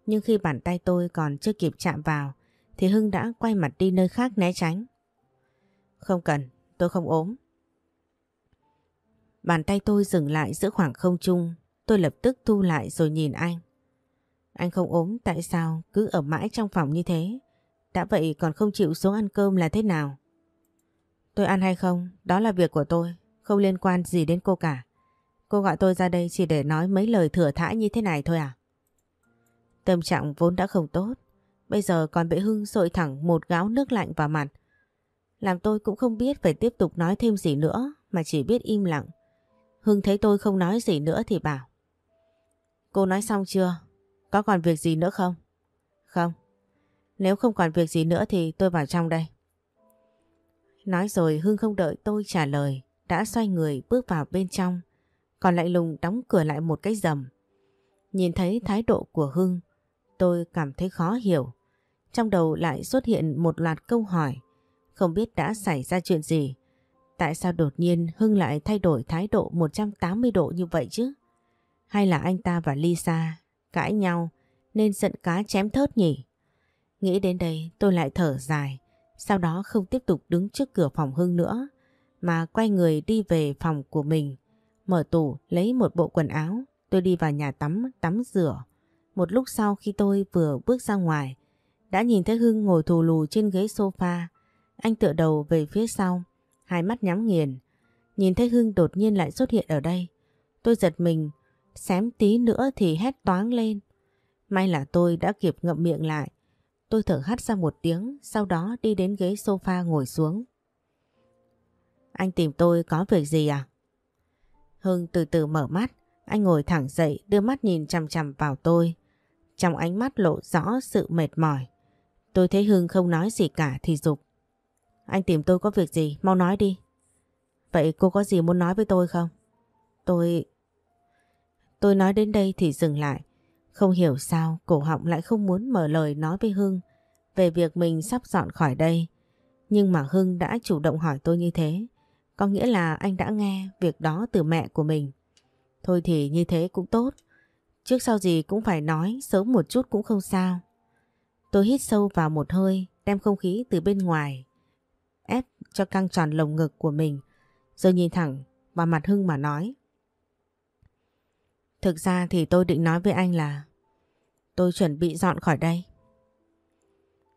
Nhưng khi bàn tay tôi còn chưa kịp chạm vào thì Hưng đã quay mặt đi nơi khác né tránh. Không cần, tôi không ốm. Bàn tay tôi dừng lại giữa khoảng không trung, tôi lập tức thu lại rồi nhìn anh. Anh không ốm tại sao cứ ở mãi trong phòng như thế? Đã vậy còn không chịu xuống ăn cơm là thế nào? Tôi ăn hay không, đó là việc của tôi, không liên quan gì đến cô cả. Cô gọi tôi ra đây chỉ để nói mấy lời thừa thãi như thế này thôi à? Tâm trạng vốn đã không tốt, bây giờ còn bị Hưng sội thẳng một gáo nước lạnh vào mặt. Làm tôi cũng không biết phải tiếp tục nói thêm gì nữa mà chỉ biết im lặng. Hưng thấy tôi không nói gì nữa thì bảo. Cô nói xong chưa? Có còn việc gì nữa không? Không. Nếu không còn việc gì nữa thì tôi vào trong đây. Nói rồi Hưng không đợi tôi trả lời, đã xoay người bước vào bên trong, còn lạnh lùng đóng cửa lại một cái rầm. Nhìn thấy thái độ của Hưng, tôi cảm thấy khó hiểu. Trong đầu lại xuất hiện một loạt câu hỏi, không biết đã xảy ra chuyện gì. Tại sao đột nhiên Hưng lại thay đổi thái độ 180 độ như vậy chứ? Hay là anh ta và Lisa cãi nhau nên giận cá chém thớt nhỉ? Nghĩ đến đây tôi lại thở dài, sau đó không tiếp tục đứng trước cửa phòng Hưng nữa, mà quay người đi về phòng của mình. Mở tủ lấy một bộ quần áo, tôi đi vào nhà tắm, tắm rửa. Một lúc sau khi tôi vừa bước ra ngoài, đã nhìn thấy Hưng ngồi thù lù trên ghế sofa. Anh tựa đầu về phía sau, hai mắt nhắm nghiền. Nhìn thấy Hưng đột nhiên lại xuất hiện ở đây. Tôi giật mình, xém tí nữa thì hét toáng lên. May là tôi đã kịp ngậm miệng lại. Tôi thở hắt ra một tiếng, sau đó đi đến ghế sofa ngồi xuống. Anh tìm tôi có việc gì à? Hưng từ từ mở mắt, anh ngồi thẳng dậy đưa mắt nhìn chằm chằm vào tôi. Trong ánh mắt lộ rõ sự mệt mỏi. Tôi thấy Hưng không nói gì cả thì dục. Anh tìm tôi có việc gì, mau nói đi. Vậy cô có gì muốn nói với tôi không? Tôi... Tôi nói đến đây thì dừng lại. Không hiểu sao cổ họng lại không muốn mở lời nói với Hưng về việc mình sắp dọn khỏi đây. Nhưng mà Hưng đã chủ động hỏi tôi như thế. Có nghĩa là anh đã nghe việc đó từ mẹ của mình. Thôi thì như thế cũng tốt. Trước sau gì cũng phải nói, sớm một chút cũng không sao. Tôi hít sâu vào một hơi, đem không khí từ bên ngoài, ép cho căng tròn lồng ngực của mình, rồi nhìn thẳng vào mặt Hưng mà nói. Thực ra thì tôi định nói với anh là tôi chuẩn bị dọn khỏi đây.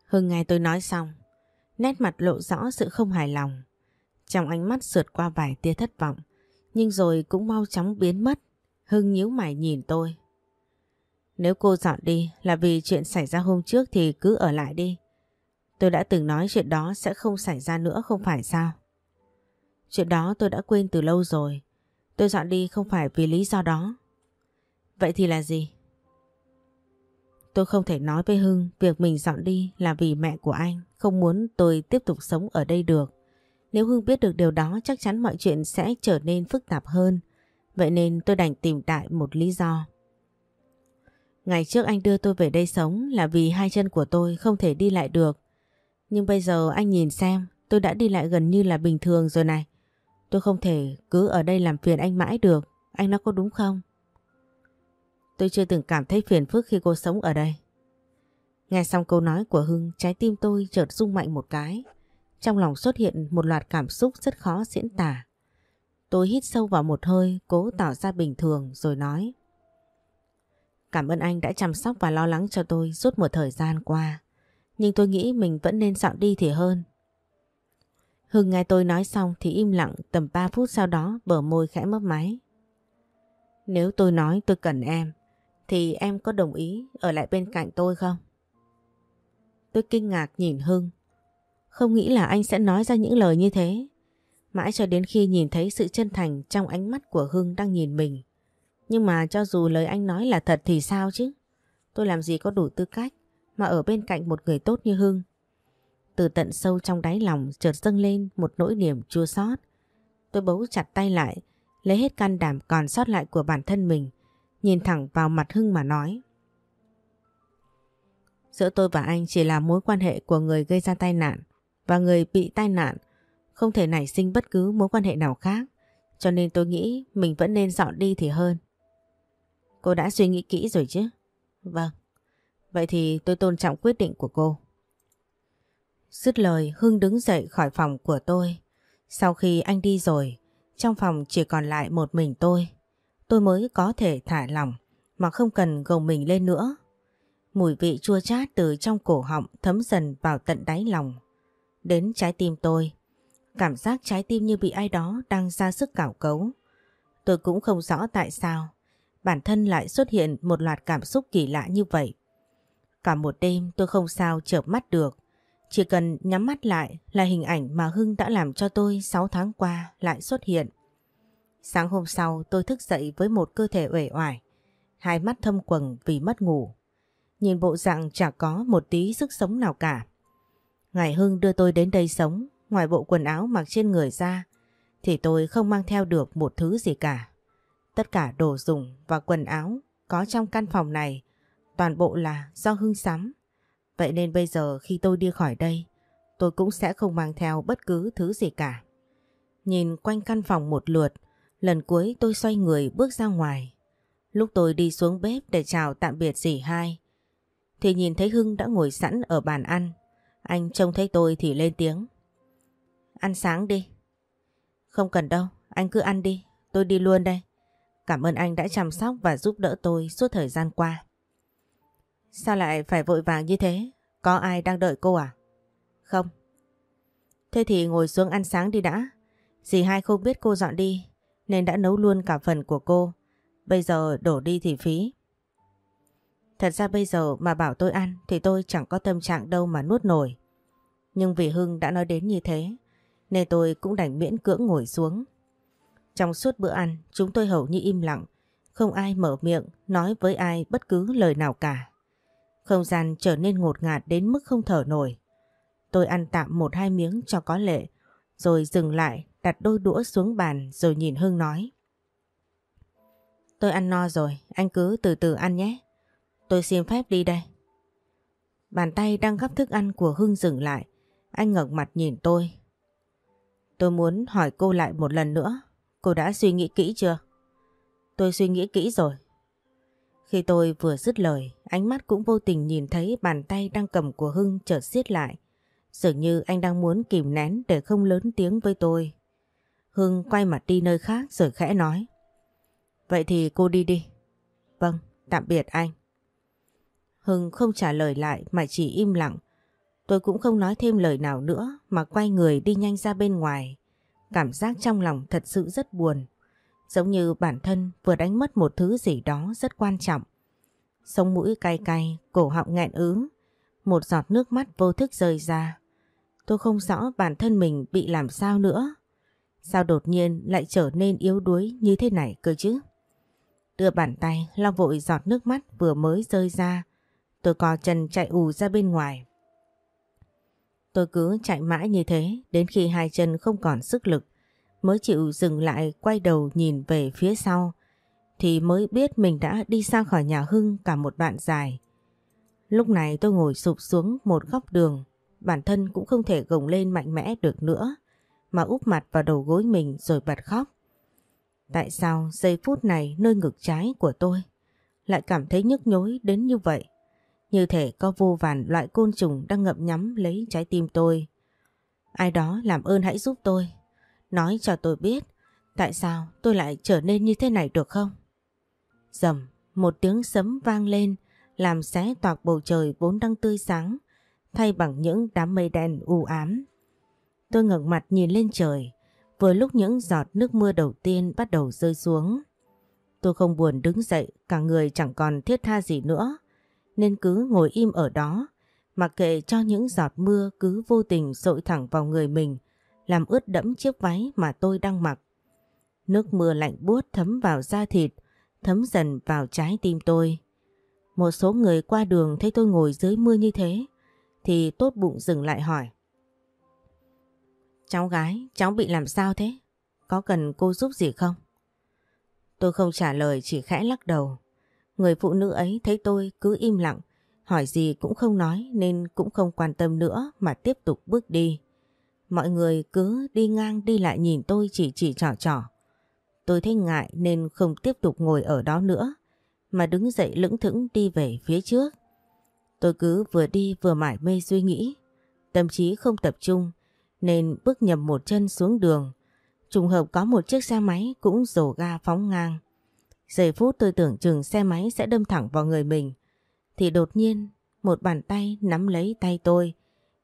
Hưng nghe tôi nói xong, nét mặt lộ rõ sự không hài lòng. Trong ánh mắt sượt qua vài tia thất vọng, nhưng rồi cũng mau chóng biến mất. Hưng nhíu mày nhìn tôi. Nếu cô dọn đi là vì chuyện xảy ra hôm trước thì cứ ở lại đi. Tôi đã từng nói chuyện đó sẽ không xảy ra nữa không phải sao? Chuyện đó tôi đã quên từ lâu rồi. Tôi dọn đi không phải vì lý do đó. Vậy thì là gì? Tôi không thể nói với Hưng việc mình dọn đi là vì mẹ của anh không muốn tôi tiếp tục sống ở đây được. Nếu Hưng biết được điều đó, chắc chắn mọi chuyện sẽ trở nên phức tạp hơn. Vậy nên tôi đành tìm đại một lý do. Ngày trước anh đưa tôi về đây sống là vì hai chân của tôi không thể đi lại được. Nhưng bây giờ anh nhìn xem, tôi đã đi lại gần như là bình thường rồi này. Tôi không thể cứ ở đây làm phiền anh mãi được. Anh nói có đúng không? Tôi chưa từng cảm thấy phiền phức khi cô sống ở đây. Nghe xong câu nói của Hưng, trái tim tôi chợt rung mạnh một cái. Trong lòng xuất hiện một loạt cảm xúc rất khó diễn tả. Tôi hít sâu vào một hơi, cố tỏ ra bình thường rồi nói. Cảm ơn anh đã chăm sóc và lo lắng cho tôi suốt một thời gian qua. Nhưng tôi nghĩ mình vẫn nên dọn đi thì hơn. Hưng nghe tôi nói xong thì im lặng tầm 3 phút sau đó bờ môi khẽ mấp máy. Nếu tôi nói tôi cần em, thì em có đồng ý ở lại bên cạnh tôi không? Tôi kinh ngạc nhìn Hưng. Không nghĩ là anh sẽ nói ra những lời như thế. Mãi cho đến khi nhìn thấy sự chân thành trong ánh mắt của Hưng đang nhìn mình. Nhưng mà cho dù lời anh nói là thật thì sao chứ? Tôi làm gì có đủ tư cách mà ở bên cạnh một người tốt như Hưng Từ tận sâu trong đáy lòng chợt dâng lên một nỗi niềm chua xót. Tôi bấu chặt tay lại, lấy hết can đảm còn sót lại của bản thân mình, nhìn thẳng vào mặt Hưng mà nói. Giữa tôi và anh chỉ là mối quan hệ của người gây ra tai nạn và người bị tai nạn, không thể nảy sinh bất cứ mối quan hệ nào khác, cho nên tôi nghĩ mình vẫn nên dọn đi thì hơn. Cô đã suy nghĩ kỹ rồi chứ? Vâng. Vậy thì tôi tôn trọng quyết định của cô. Dứt lời Hưng đứng dậy khỏi phòng của tôi. Sau khi anh đi rồi, trong phòng chỉ còn lại một mình tôi. Tôi mới có thể thả lỏng mà không cần gồng mình lên nữa. Mùi vị chua chát từ trong cổ họng thấm dần vào tận đáy lòng. Đến trái tim tôi. Cảm giác trái tim như bị ai đó đang ra sức cảo cấu. Tôi cũng không rõ tại sao bản thân lại xuất hiện một loạt cảm xúc kỳ lạ như vậy. Cả một đêm tôi không sao chợp mắt được. Chỉ cần nhắm mắt lại là hình ảnh mà Hưng đã làm cho tôi 6 tháng qua lại xuất hiện. Sáng hôm sau tôi thức dậy với một cơ thể uể oải, hai mắt thâm quầng vì mất ngủ. Nhìn bộ dạng chả có một tí sức sống nào cả. Ngày Hưng đưa tôi đến đây sống, ngoài bộ quần áo mặc trên người ra, thì tôi không mang theo được một thứ gì cả. Tất cả đồ dùng và quần áo có trong căn phòng này toàn bộ là do Hưng sắm. Vậy nên bây giờ khi tôi đi khỏi đây, tôi cũng sẽ không mang theo bất cứ thứ gì cả. Nhìn quanh căn phòng một lượt, lần cuối tôi xoay người bước ra ngoài. Lúc tôi đi xuống bếp để chào tạm biệt dì hai, thì nhìn thấy Hưng đã ngồi sẵn ở bàn ăn. Anh trông thấy tôi thì lên tiếng. Ăn sáng đi. Không cần đâu, anh cứ ăn đi, tôi đi luôn đây. Cảm ơn anh đã chăm sóc và giúp đỡ tôi suốt thời gian qua. Sao lại phải vội vàng như thế? Có ai đang đợi cô à? Không. Thế thì ngồi xuống ăn sáng đi đã. Dì hai không biết cô dọn đi nên đã nấu luôn cả phần của cô. Bây giờ đổ đi thì phí. Thật ra bây giờ mà bảo tôi ăn thì tôi chẳng có tâm trạng đâu mà nuốt nổi. Nhưng vì Hưng đã nói đến như thế nên tôi cũng đành miễn cưỡng ngồi xuống. Trong suốt bữa ăn chúng tôi hầu như im lặng, không ai mở miệng nói với ai bất cứ lời nào cả. Không gian trở nên ngột ngạt đến mức không thở nổi. Tôi ăn tạm một hai miếng cho có lệ, rồi dừng lại đặt đôi đũa xuống bàn rồi nhìn Hưng nói. Tôi ăn no rồi, anh cứ từ từ ăn nhé. Tôi xin phép đi đây. Bàn tay đang gắp thức ăn của Hưng dừng lại. Anh ngẩng mặt nhìn tôi. Tôi muốn hỏi cô lại một lần nữa. Cô đã suy nghĩ kỹ chưa? Tôi suy nghĩ kỹ rồi. Khi tôi vừa dứt lời, ánh mắt cũng vô tình nhìn thấy bàn tay đang cầm của Hưng chợt siết lại. Dường như anh đang muốn kìm nén để không lớn tiếng với tôi. Hưng quay mặt đi nơi khác rồi khẽ nói. Vậy thì cô đi đi. Vâng, tạm biệt anh. Hưng không trả lời lại mà chỉ im lặng. Tôi cũng không nói thêm lời nào nữa mà quay người đi nhanh ra bên ngoài. Cảm giác trong lòng thật sự rất buồn. Giống như bản thân vừa đánh mất một thứ gì đó rất quan trọng. Sống mũi cay cay, cổ họng nghẹn ứ. Một giọt nước mắt vô thức rơi ra. Tôi không rõ bản thân mình bị làm sao nữa. Sao đột nhiên lại trở nên yếu đuối như thế này cơ chứ? Đưa bàn tay lau vội giọt nước mắt vừa mới rơi ra. Tôi cò chân chạy ù ra bên ngoài. Tôi cứ chạy mãi như thế đến khi hai chân không còn sức lực mới chịu dừng lại quay đầu nhìn về phía sau thì mới biết mình đã đi xa khỏi nhà Hưng cả một đoạn dài. Lúc này tôi ngồi sụp xuống một góc đường, bản thân cũng không thể gồng lên mạnh mẽ được nữa, mà úp mặt vào đầu gối mình rồi bật khóc. Tại sao giây phút này nơi ngực trái của tôi lại cảm thấy nhức nhối đến như vậy? Như thể có vô vàn loại côn trùng đang ngậm nhắm lấy trái tim tôi. Ai đó làm ơn hãy giúp tôi, Nói cho tôi biết tại sao tôi lại trở nên như thế này được không? Dầm, một tiếng sấm vang lên làm xé toạc bầu trời vốn đang tươi sáng thay bằng những đám mây đen u ám. Tôi ngẩng mặt nhìn lên trời vừa lúc những giọt nước mưa đầu tiên bắt đầu rơi xuống. Tôi không buồn đứng dậy cả người chẳng còn thiết tha gì nữa nên cứ ngồi im ở đó mặc kệ cho những giọt mưa cứ vô tình dội thẳng vào người mình làm ướt đẫm chiếc váy mà tôi đang mặc. Nước mưa lạnh buốt thấm vào da thịt, thấm dần vào trái tim tôi. Một số người qua đường thấy tôi ngồi dưới mưa như thế, thì tốt bụng dừng lại hỏi. Cháu gái, cháu bị làm sao thế? Có cần cô giúp gì không? Tôi không trả lời chỉ khẽ lắc đầu. Người phụ nữ ấy thấy tôi cứ im lặng, hỏi gì cũng không nói nên cũng không quan tâm nữa mà tiếp tục bước đi. Mọi người cứ đi ngang đi lại nhìn tôi chỉ chỉ trò trò. Tôi thấy ngại nên không tiếp tục ngồi ở đó nữa mà đứng dậy lững thững đi về phía trước. Tôi cứ vừa đi vừa mải mê suy nghĩ, tâm trí không tập trung nên bước nhầm một chân xuống đường. Trùng hợp có một chiếc xe máy cũng rổ ga phóng ngang. Giây phút tôi tưởng chừng xe máy sẽ đâm thẳng vào người mình thì đột nhiên một bàn tay nắm lấy tay tôi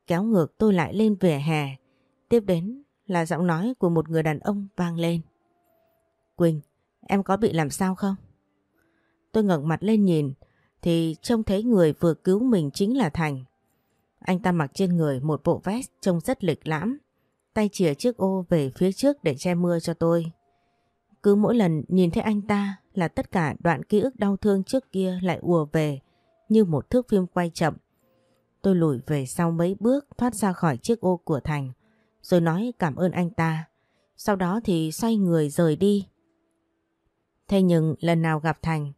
kéo ngược tôi lại lên vỉa hè. Tiếp đến là giọng nói của một người đàn ông vang lên. Quỳnh, em có bị làm sao không? Tôi ngẩng mặt lên nhìn thì trông thấy người vừa cứu mình chính là Thành. Anh ta mặc trên người một bộ vest trông rất lịch lãm, tay chìa chiếc ô về phía trước để che mưa cho tôi. Cứ mỗi lần nhìn thấy anh ta là tất cả đoạn ký ức đau thương trước kia lại ùa về như một thước phim quay chậm. Tôi lùi về sau mấy bước thoát ra khỏi chiếc ô của Thành rồi nói cảm ơn anh ta. Sau đó thì xoay người rời đi. Thế nhưng lần nào gặp Thành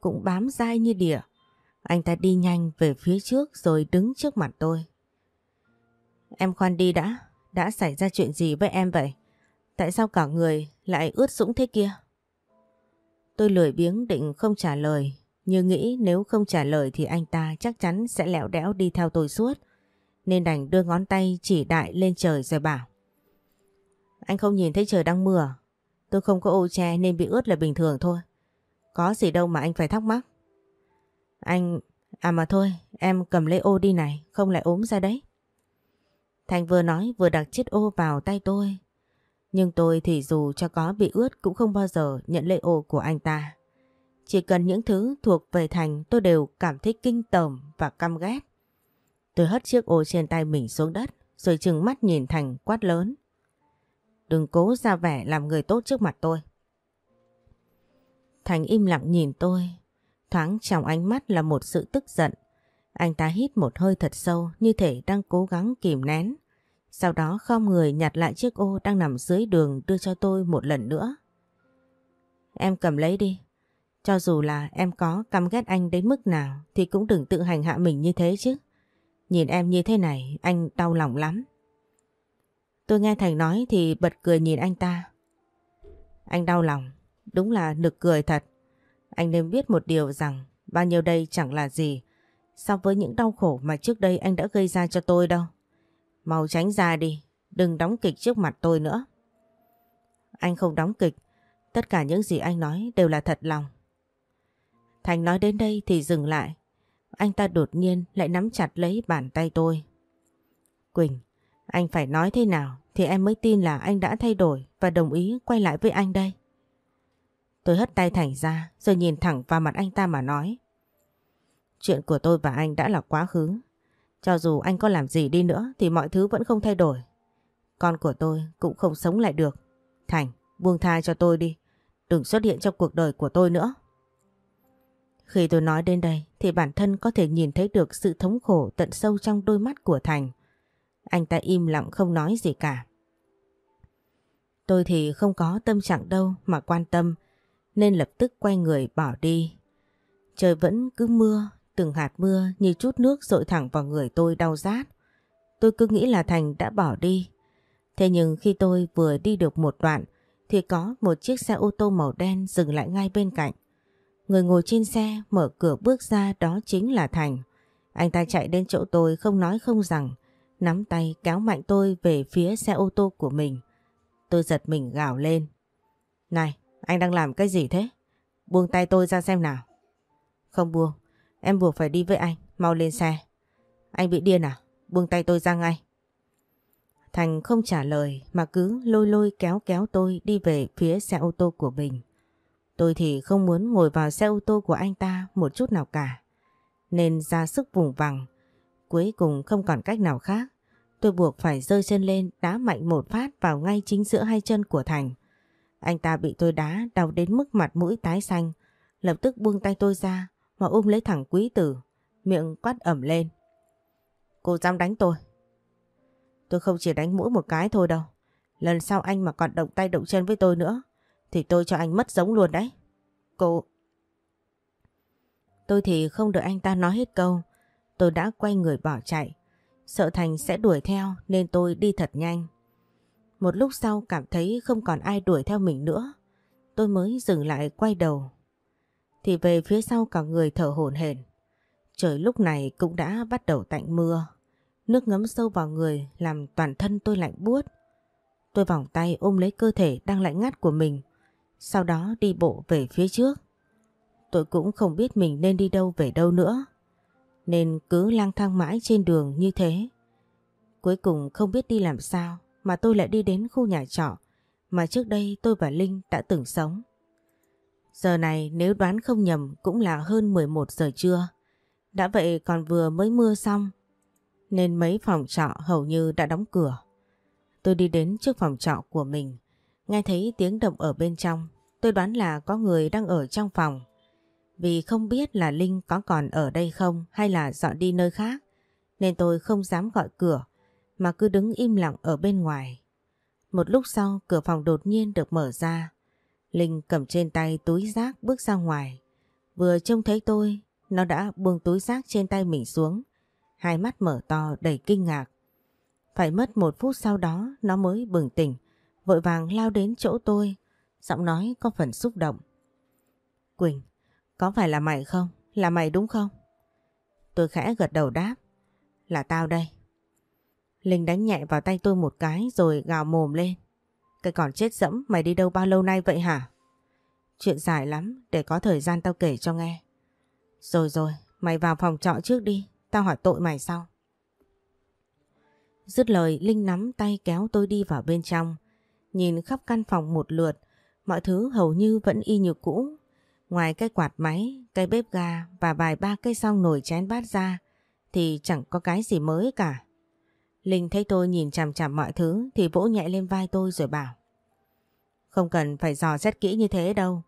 cũng bám dai như đỉa. Anh ta đi nhanh về phía trước rồi đứng trước mặt tôi. Em khoan đi đã, đã xảy ra chuyện gì với em vậy? Tại sao cả người lại ướt sũng thế kia? Tôi lười biếng định không trả lời, nhưng nghĩ nếu không trả lời thì anh ta chắc chắn sẽ lẹo đẽo đi theo tôi suốt. Nên đành đưa ngón tay chỉ đại lên trời rồi bảo. Anh không nhìn thấy trời đang mưa Tôi không có ô che nên bị ướt là bình thường thôi. Có gì đâu mà anh phải thắc mắc. Anh... À mà thôi, em cầm lấy ô đi này, không lại ốm ra đấy. Thành vừa nói vừa đặt chiếc ô vào tay tôi. Nhưng tôi thì dù cho có bị ướt cũng không bao giờ nhận lấy ô của anh ta. Chỉ cần những thứ thuộc về Thành tôi đều cảm thấy kinh tởm và căm ghét. Tôi hất chiếc ô trên tay mình xuống đất rồi chừng mắt nhìn Thành quát lớn. Đừng cố ra vẻ làm người tốt trước mặt tôi. Thành im lặng nhìn tôi. Thoáng trong ánh mắt là một sự tức giận. Anh ta hít một hơi thật sâu như thể đang cố gắng kìm nén. Sau đó khom người nhặt lại chiếc ô đang nằm dưới đường đưa cho tôi một lần nữa. Em cầm lấy đi. Cho dù là em có căm ghét anh đến mức nào thì cũng đừng tự hành hạ mình như thế chứ. Nhìn em như thế này anh đau lòng lắm. Tôi nghe Thành nói thì bật cười nhìn anh ta. Anh đau lòng, đúng là nực cười thật. Anh nên biết một điều rằng bao nhiêu đây chẳng là gì so với những đau khổ mà trước đây anh đã gây ra cho tôi đâu. Mau tránh ra đi, đừng đóng kịch trước mặt tôi nữa. Anh không đóng kịch, tất cả những gì anh nói đều là thật lòng. Thành nói đến đây thì dừng lại. Anh ta đột nhiên lại nắm chặt lấy bàn tay tôi. Quỳnh, anh phải nói thế nào thì em mới tin là anh đã thay đổi và đồng ý quay lại với anh đây. Tôi hất tay Thành ra rồi nhìn thẳng vào mặt anh ta mà nói. Chuyện của tôi và anh đã là quá khứ. Cho dù anh có làm gì đi nữa thì mọi thứ vẫn không thay đổi. Con của tôi cũng không sống lại được. Thành, buông tha cho tôi đi. Đừng xuất hiện trong cuộc đời của tôi nữa. Khi tôi nói đến đây thì bản thân có thể nhìn thấy được sự thống khổ tận sâu trong đôi mắt của Thành. Anh ta im lặng không nói gì cả. Tôi thì không có tâm trạng đâu mà quan tâm nên lập tức quay người bỏ đi. Trời vẫn cứ mưa, từng hạt mưa như chút nước rội thẳng vào người tôi đau rát. Tôi cứ nghĩ là Thành đã bỏ đi. Thế nhưng khi tôi vừa đi được một đoạn thì có một chiếc xe ô tô màu đen dừng lại ngay bên cạnh. Người ngồi trên xe mở cửa bước ra đó chính là Thành. Anh ta chạy đến chỗ tôi không nói không rằng, nắm tay kéo mạnh tôi về phía xe ô tô của mình. Tôi giật mình gào lên. Này, anh đang làm cái gì thế? Buông tay tôi ra xem nào. Không buông, em buộc phải đi với anh, mau lên xe. Anh bị điên à? Buông tay tôi ra ngay. Thành không trả lời mà cứ lôi lôi kéo kéo tôi đi về phía xe ô tô của mình. Tôi thì không muốn ngồi vào xe ô tô của anh ta một chút nào cả. Nên ra sức vùng vằng. Cuối cùng không còn cách nào khác. Tôi buộc phải rơi chân lên đá mạnh một phát vào ngay chính giữa hai chân của Thành. Anh ta bị tôi đá, đau đến mức mặt mũi tái xanh. Lập tức buông tay tôi ra, mà ôm lấy thẳng quý tử. Miệng quát ẩm lên. Cô dám đánh tôi. Tôi không chỉ đánh mũi một cái thôi đâu. Lần sau anh mà còn động tay động chân với tôi nữa, thì tôi cho anh mất giống luôn đấy. Cô... Tôi thì không đợi anh ta nói hết câu. Tôi đã quay người bỏ chạy. Sợ Thành sẽ đuổi theo, nên tôi đi thật nhanh. Một lúc sau cảm thấy không còn ai đuổi theo mình nữa. Tôi mới dừng lại quay đầu. Thì về phía sau cả người thở hổn hển. Trời lúc này cũng đã bắt đầu tạnh mưa. Nước ngấm sâu vào người làm toàn thân tôi lạnh buốt. Tôi vòng tay ôm lấy cơ thể đang lạnh ngắt của mình. Sau đó đi bộ về phía trước. Tôi cũng không biết mình nên đi đâu về đâu nữa. Nên cứ lang thang mãi trên đường như thế. Cuối cùng không biết đi làm sao mà tôi lại đi đến khu nhà trọ mà trước đây tôi và Linh đã từng sống. Giờ này nếu đoán không nhầm cũng là hơn 11 giờ trưa. Đã vậy còn vừa mới mưa xong nên mấy phòng trọ hầu như đã đóng cửa. Tôi đi đến trước phòng trọ của mình, nghe thấy tiếng động ở bên trong. Tôi đoán là có người đang ở trong phòng. Vì không biết là Linh có còn ở đây không hay là dọn đi nơi khác, nên tôi không dám gọi cửa mà cứ đứng im lặng ở bên ngoài. Một lúc sau cửa phòng đột nhiên được mở ra. Linh cầm trên tay túi rác bước ra ngoài. Vừa trông thấy tôi, nó đã buông túi rác trên tay mình xuống. Hai mắt mở to đầy kinh ngạc. Phải mất một phút sau đó nó mới bừng tỉnh, vội vàng lao đến chỗ tôi, giọng nói có phần xúc động. Quỳnh, có phải là mày không? Là mày đúng không? Tôi khẽ gật đầu đáp. Là tao đây. Linh đánh nhẹ vào tay tôi một cái rồi gào mồm lên. Cái còn chết dẫm mày đi đâu bao lâu nay vậy hả? Chuyện dài lắm để có thời gian tao kể cho nghe. Rồi rồi, mày vào phòng trọ trước đi, tao hỏi tội mày sau. Dứt lời Linh nắm tay kéo tôi đi vào bên trong. Nhìn khắp căn phòng một lượt, mọi thứ hầu như vẫn y như cũ. Ngoài cái quạt máy, cây bếp ga và vài ba cây xong nồi chén bát ra thì chẳng có cái gì mới cả. Linh thấy tôi nhìn chằm chằm mọi thứ thì vỗ nhẹ lên vai tôi rồi bảo. Không cần phải dò xét kỹ như thế đâu.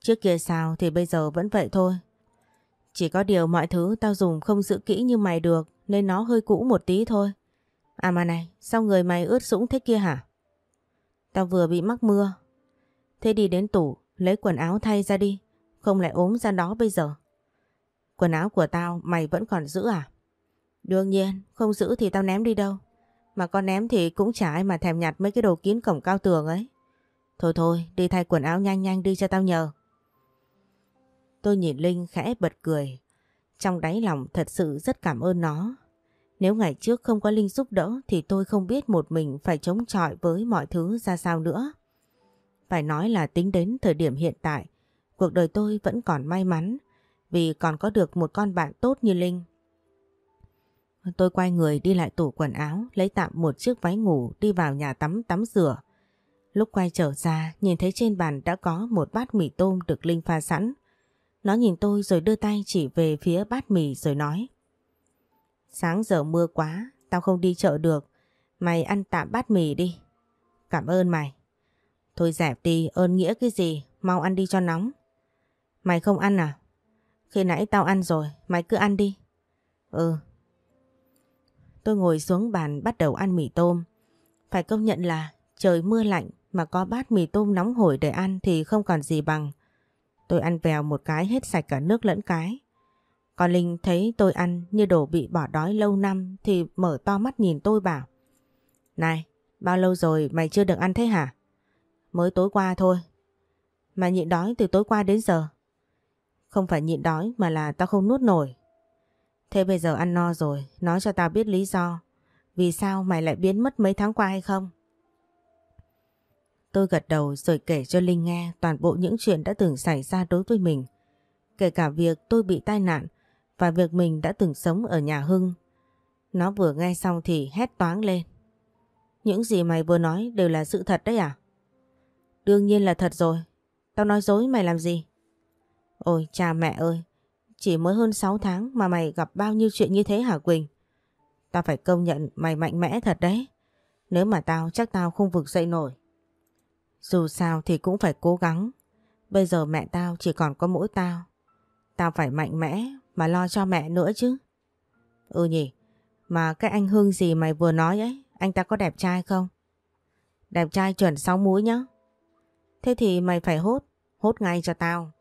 Trước kia sao thì bây giờ vẫn vậy thôi. Chỉ có điều mọi thứ tao dùng không giữ kỹ như mày được nên nó hơi cũ một tí thôi. À mà này, sao người mày ướt sũng thế kia hả? Tao vừa bị mắc mưa. Thế đi đến tủ, lấy quần áo thay ra đi, không lại ốm ra đó bây giờ. Quần áo của tao mày vẫn còn giữ à? Đương nhiên, không giữ thì tao ném đi đâu. Mà con ném thì cũng chả ai mà thèm nhặt mấy cái đồ kín cổng cao tường ấy. Thôi thôi, đi thay quần áo nhanh nhanh đi cho tao nhờ. Tôi nhìn Linh khẽ bật cười. Trong đáy lòng thật sự rất cảm ơn nó. Nếu ngày trước không có Linh giúp đỡ thì tôi không biết một mình phải chống chọi với mọi thứ ra sao nữa. Phải nói là tính đến thời điểm hiện tại, cuộc đời tôi vẫn còn may mắn vì còn có được một con bạn tốt như Linh. Tôi quay người đi lại tủ quần áo, lấy tạm một chiếc váy ngủ đi vào nhà tắm tắm rửa. Lúc quay trở ra, nhìn thấy trên bàn đã có một bát mì tôm được Linh pha sẵn. Nó nhìn tôi rồi đưa tay chỉ về phía bát mì rồi nói. Sáng giờ mưa quá, tao không đi chợ được. Mày ăn tạm bát mì đi. Cảm ơn mày. Thôi dẹp đi, ơn nghĩa cái gì, mau ăn đi cho nóng. Mày không ăn à? Khi nãy tao ăn rồi, mày cứ ăn đi. Ừ. Tôi ngồi xuống bàn bắt đầu ăn mì tôm. Phải công nhận là trời mưa lạnh mà có bát mì tôm nóng hổi để ăn thì không còn gì bằng. Tôi ăn vèo một cái hết sạch cả nước lẫn cái. Còn Linh thấy tôi ăn như đồ bị bỏ đói lâu năm thì mở to mắt nhìn tôi bảo. Này, bao lâu rồi mày chưa được ăn thế hả? Mới tối qua thôi. Mà nhịn đói từ tối qua đến giờ. Không phải nhịn đói mà là tao không nuốt nổi. Thế bây giờ ăn no rồi, nói cho tao biết lý do. Vì sao mày lại biến mất mấy tháng qua hay không? Tôi gật đầu rồi kể cho Linh nghe toàn bộ những chuyện đã từng xảy ra đối với mình. Kể cả việc tôi bị tai nạn và việc mình đã từng sống ở nhà Hưng. Nó vừa nghe xong thì hét toáng lên. Những gì mày vừa nói đều là sự thật đấy à? Đương nhiên là thật rồi. Tao nói dối mày làm gì? Ôi cha mẹ ơi, chỉ mới hơn 6 tháng mà mày gặp bao nhiêu chuyện như thế hả Quỳnh? Tao phải công nhận mày mạnh mẽ thật đấy. Nếu mà tao chắc tao không vực dậy nổi. Dù sao thì cũng phải cố gắng. Bây giờ mẹ tao chỉ còn có mỗi tao. Tao phải mạnh mẽ mà lo cho mẹ nữa chứ. Ừ nhỉ, mà cái anh Hưng gì mày vừa nói ấy, anh ta có đẹp trai không? Đẹp trai chuẩn 6 múi nhá. Thế thì mày phải hốt, hốt ngay cho tao.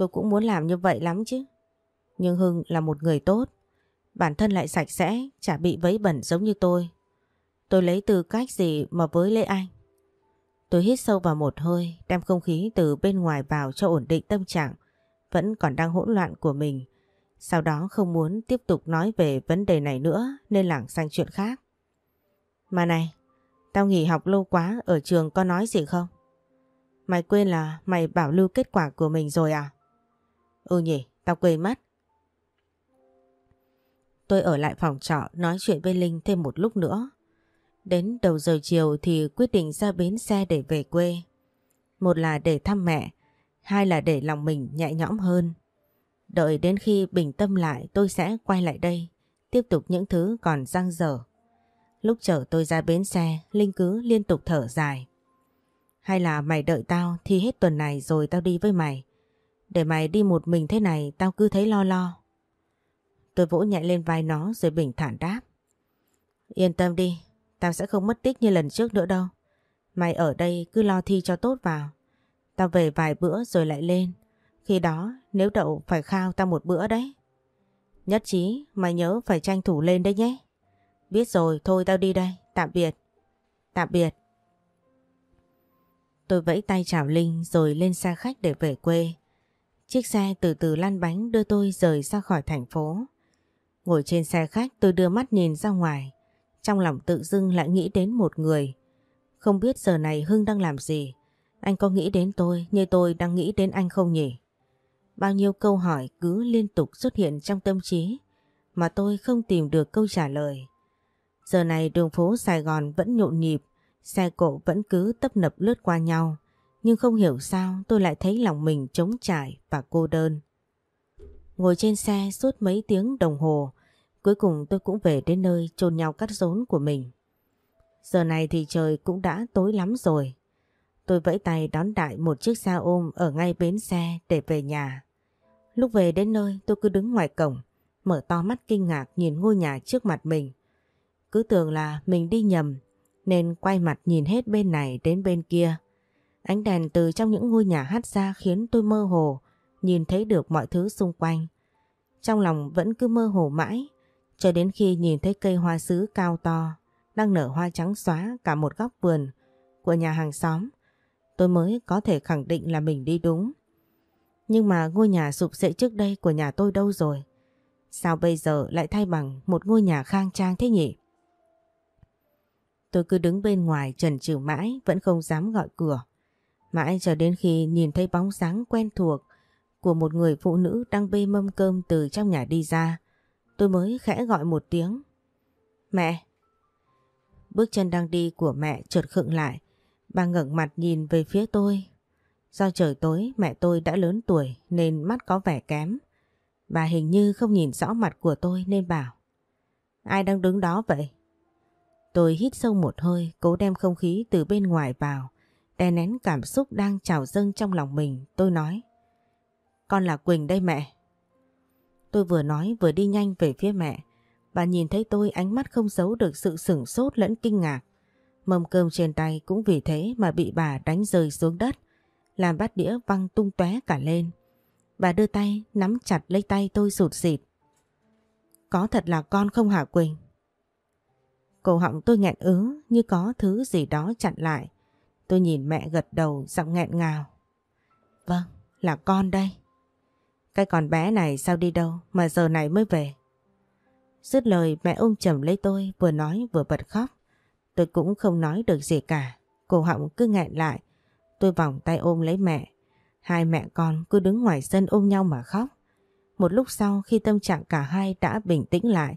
Tôi cũng muốn làm như vậy lắm chứ. Nhưng Hưng là một người tốt. Bản thân lại sạch sẽ, chả bị vấy bẩn giống như tôi. Tôi lấy từ cách gì mà với lấy anh. Tôi hít sâu vào một hơi, đem không khí từ bên ngoài vào cho ổn định tâm trạng, vẫn còn đang hỗn loạn của mình. Sau đó không muốn tiếp tục nói về vấn đề này nữa nên lảng sang chuyện khác. Mà này, tao nghỉ học lâu quá, ở trường có nói gì không? Mày quên là mày bảo lưu kết quả của mình rồi à? Ừ nhỉ, tao quên mất. Tôi ở lại phòng trọ nói chuyện với Linh thêm một lúc nữa. Đến đầu giờ chiều thì quyết định ra bến xe để về quê. Một là để thăm mẹ, hai là để lòng mình nhẹ nhõm hơn. Đợi đến khi bình tâm lại tôi sẽ quay lại đây, tiếp tục những thứ còn răng dở. Lúc chở tôi ra bến xe, Linh cứ liên tục thở dài. Hay là mày đợi tao thì hết tuần này rồi tao đi với mày. Để mày đi một mình thế này tao cứ thấy lo lo. Tôi vỗ nhẹ lên vai nó rồi bình thản đáp. Yên tâm đi, tao sẽ không mất tích như lần trước nữa đâu. Mày ở đây cứ lo thi cho tốt vào. Tao về vài bữa rồi lại lên. Khi đó nếu đậu phải khao tao một bữa đấy. Nhất trí mày nhớ phải tranh thủ lên đấy nhé. Biết rồi thôi tao đi đây. Tạm biệt. Tạm biệt. Tôi vẫy tay chào Linh rồi lên xe khách để về quê. Chiếc xe từ từ lăn bánh đưa tôi rời ra khỏi thành phố. Ngồi trên xe khách tôi đưa mắt nhìn ra ngoài. Trong lòng tự dưng lại nghĩ đến một người. Không biết giờ này Hưng đang làm gì. Anh có nghĩ đến tôi như tôi đang nghĩ đến anh không nhỉ? Bao nhiêu câu hỏi cứ liên tục xuất hiện trong tâm trí mà tôi không tìm được câu trả lời. Giờ này đường phố Sài Gòn vẫn nhộn nhịp, xe cộ vẫn cứ tấp nập lướt qua nhau. Nhưng không hiểu sao tôi lại thấy lòng mình trống trải và cô đơn. Ngồi trên xe suốt mấy tiếng đồng hồ, cuối cùng tôi cũng về đến nơi chôn nhau cắt rốn của mình. Giờ này thì trời cũng đã tối lắm rồi. Tôi vẫy tay đón đại một chiếc xe ôm ở ngay bến xe để về nhà. Lúc về đến nơi tôi cứ đứng ngoài cổng, mở to mắt kinh ngạc nhìn ngôi nhà trước mặt mình. Cứ tưởng là mình đi nhầm, nên quay mặt nhìn hết bên này đến bên kia. Ánh đèn từ trong những ngôi nhà hắt ra khiến tôi mơ hồ, nhìn thấy được mọi thứ xung quanh. Trong lòng vẫn cứ mơ hồ mãi, cho đến khi nhìn thấy cây hoa sứ cao to, đang nở hoa trắng xóa cả một góc vườn của nhà hàng xóm, tôi mới có thể khẳng định là mình đi đúng. Nhưng mà ngôi nhà sụp sệ trước đây của nhà tôi đâu rồi? Sao bây giờ lại thay bằng một ngôi nhà khang trang thế nhỉ? Tôi cứ đứng bên ngoài trần trừ mãi vẫn không dám gọi cửa. Mãi cho đến khi nhìn thấy bóng dáng quen thuộc của một người phụ nữ đang bê mâm cơm từ trong nhà đi ra, tôi mới khẽ gọi một tiếng. Mẹ! Bước chân đang đi của mẹ trượt khựng lại, bà ngẩng mặt nhìn về phía tôi. Do trời tối mẹ tôi đã lớn tuổi nên mắt có vẻ kém. Bà hình như không nhìn rõ mặt của tôi nên bảo Ai đang đứng đó vậy? Tôi hít sâu một hơi cố đem không khí từ bên ngoài vào đè nén cảm xúc đang trào dâng trong lòng mình, tôi nói. Con là Quỳnh đây mẹ. Tôi vừa nói vừa đi nhanh về phía mẹ. Bà nhìn thấy tôi ánh mắt không giấu được sự sửng sốt lẫn kinh ngạc. Mâm cơm trên tay cũng vì thế mà bị bà đánh rơi xuống đất, làm bát đĩa văng tung tóe cả lên. Bà đưa tay nắm chặt lấy tay tôi sụt xịt. Có thật là con không hả Quỳnh? Cổ họng tôi nghẹn ứ như có thứ gì đó chặn lại. Tôi nhìn mẹ gật đầu giọng nghẹn ngào. Vâng, là con đây. Cái con bé này sao đi đâu mà giờ này mới về? Dứt lời mẹ ôm chầm lấy tôi vừa nói vừa bật khóc. Tôi cũng không nói được gì cả. Cổ họng cứ nghẹn lại. Tôi vòng tay ôm lấy mẹ. Hai mẹ con cứ đứng ngoài sân ôm nhau mà khóc. Một lúc sau khi tâm trạng cả hai đã bình tĩnh lại,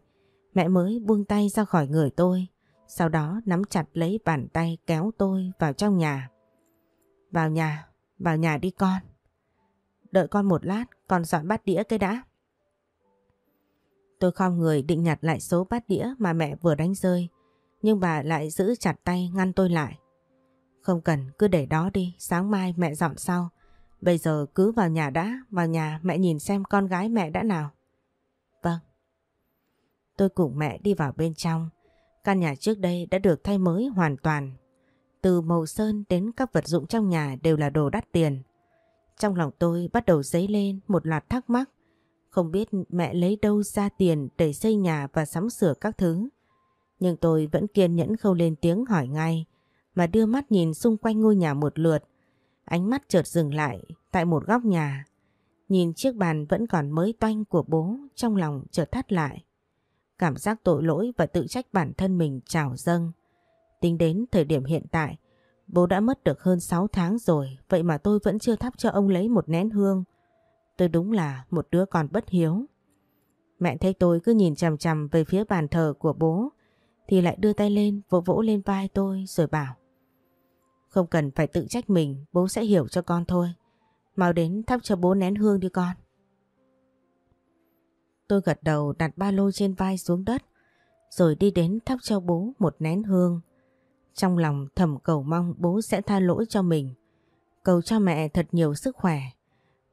mẹ mới buông tay ra khỏi người tôi. Sau đó nắm chặt lấy bàn tay kéo tôi vào trong nhà. Vào nhà, vào nhà đi con. Đợi con một lát, con dọn bát đĩa cái đã. Tôi khom người định nhặt lại số bát đĩa mà mẹ vừa đánh rơi. Nhưng bà lại giữ chặt tay ngăn tôi lại. Không cần, cứ để đó đi, sáng mai mẹ dọn sau. Bây giờ cứ vào nhà đã, vào nhà mẹ nhìn xem con gái mẹ đã nào. Vâng. Tôi cùng mẹ đi vào bên trong. Căn nhà trước đây đã được thay mới hoàn toàn. Từ màu sơn đến các vật dụng trong nhà đều là đồ đắt tiền. Trong lòng tôi bắt đầu dấy lên một loạt thắc mắc. Không biết mẹ lấy đâu ra tiền để xây nhà và sắm sửa các thứ. Nhưng tôi vẫn kiên nhẫn không lên tiếng hỏi ngay, mà đưa mắt nhìn xung quanh ngôi nhà một lượt. Ánh mắt chợt dừng lại tại một góc nhà. Nhìn chiếc bàn vẫn còn mới toanh của bố, trong lòng chợt thắt lại. Cảm giác tội lỗi và tự trách bản thân mình trào dâng. Tính đến thời điểm hiện tại, bố đã mất được hơn 6 tháng rồi, vậy mà tôi vẫn chưa thắp cho ông lấy một nén hương. Tôi đúng là một đứa con bất hiếu. Mẹ thấy tôi cứ nhìn chằm chằm về phía bàn thờ của bố, thì lại đưa tay lên vỗ vỗ lên vai tôi rồi bảo. Không cần phải tự trách mình, bố sẽ hiểu cho con thôi. Mau đến thắp cho bố nén hương đi con. Tôi gật đầu đặt ba lô trên vai xuống đất, rồi đi đến thắp cho bố một nén hương. Trong lòng thầm cầu mong bố sẽ tha lỗi cho mình, cầu cho mẹ thật nhiều sức khỏe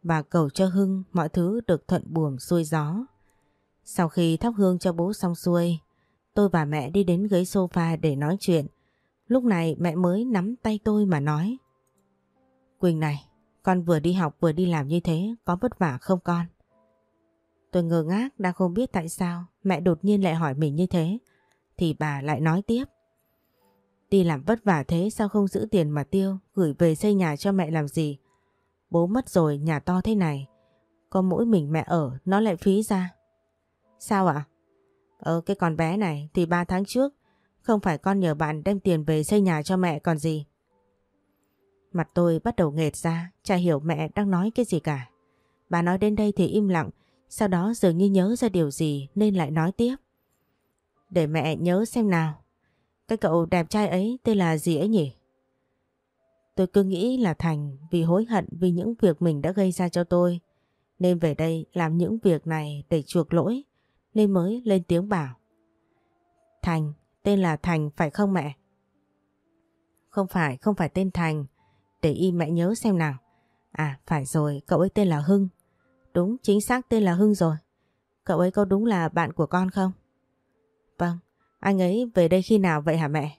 và cầu cho Hưng mọi thứ được thuận buồm xuôi gió. Sau khi thắp hương cho bố xong xuôi, tôi và mẹ đi đến ghế sofa để nói chuyện. Lúc này mẹ mới nắm tay tôi mà nói. Quỳnh này, con vừa đi học vừa đi làm như thế, có vất vả không con? Tôi ngơ ngác đang không biết tại sao mẹ đột nhiên lại hỏi mình như thế. Thì bà lại nói tiếp. Đi làm vất vả thế sao không giữ tiền mà tiêu, gửi về xây nhà cho mẹ làm gì? Bố mất rồi, nhà to thế này. Có mỗi mình mẹ ở, nó lại phí ra. Sao ạ? Ờ, cái con bé này thì 3 tháng trước, không phải con nhờ bạn đem tiền về xây nhà cho mẹ còn gì. Mặt tôi bắt đầu nghệt ra, chả hiểu mẹ đang nói cái gì cả. Bà nói đến đây thì im lặng, sau đó dường như nhớ ra điều gì nên lại nói tiếp. Để mẹ nhớ xem nào. Cái cậu đẹp trai ấy tên là gì ấy nhỉ? Tôi cứ nghĩ là Thành vì hối hận vì những việc mình đã gây ra cho tôi. Nên về đây làm những việc này để chuộc lỗi. Nên mới lên tiếng bảo. Thành, tên là Thành phải không mẹ? Không phải, không phải tên Thành. Để y mẹ nhớ xem nào. À, phải rồi, cậu ấy tên là Hưng. Đúng, chính xác tên là Hưng rồi. Cậu ấy có đúng là bạn của con không? Vâng, anh ấy về đây khi nào vậy hả mẹ?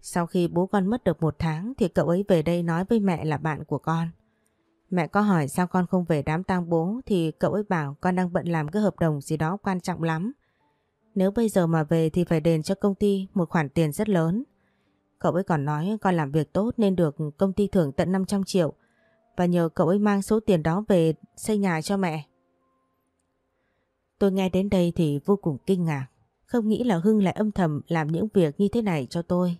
Sau khi bố con mất được một tháng thì cậu ấy về đây nói với mẹ là bạn của con. Mẹ có hỏi sao con không về đám tang bố thì cậu ấy bảo con đang bận làm cái hợp đồng gì đó quan trọng lắm. Nếu bây giờ mà về thì phải đền cho công ty một khoản tiền rất lớn. Cậu ấy còn nói con làm việc tốt nên được công ty thưởng tận 500 triệu và nhờ cậu ấy mang số tiền đó về xây nhà cho mẹ. Tôi nghe đến đây thì vô cùng kinh ngạc, không nghĩ là Hưng lại âm thầm làm những việc như thế này cho tôi.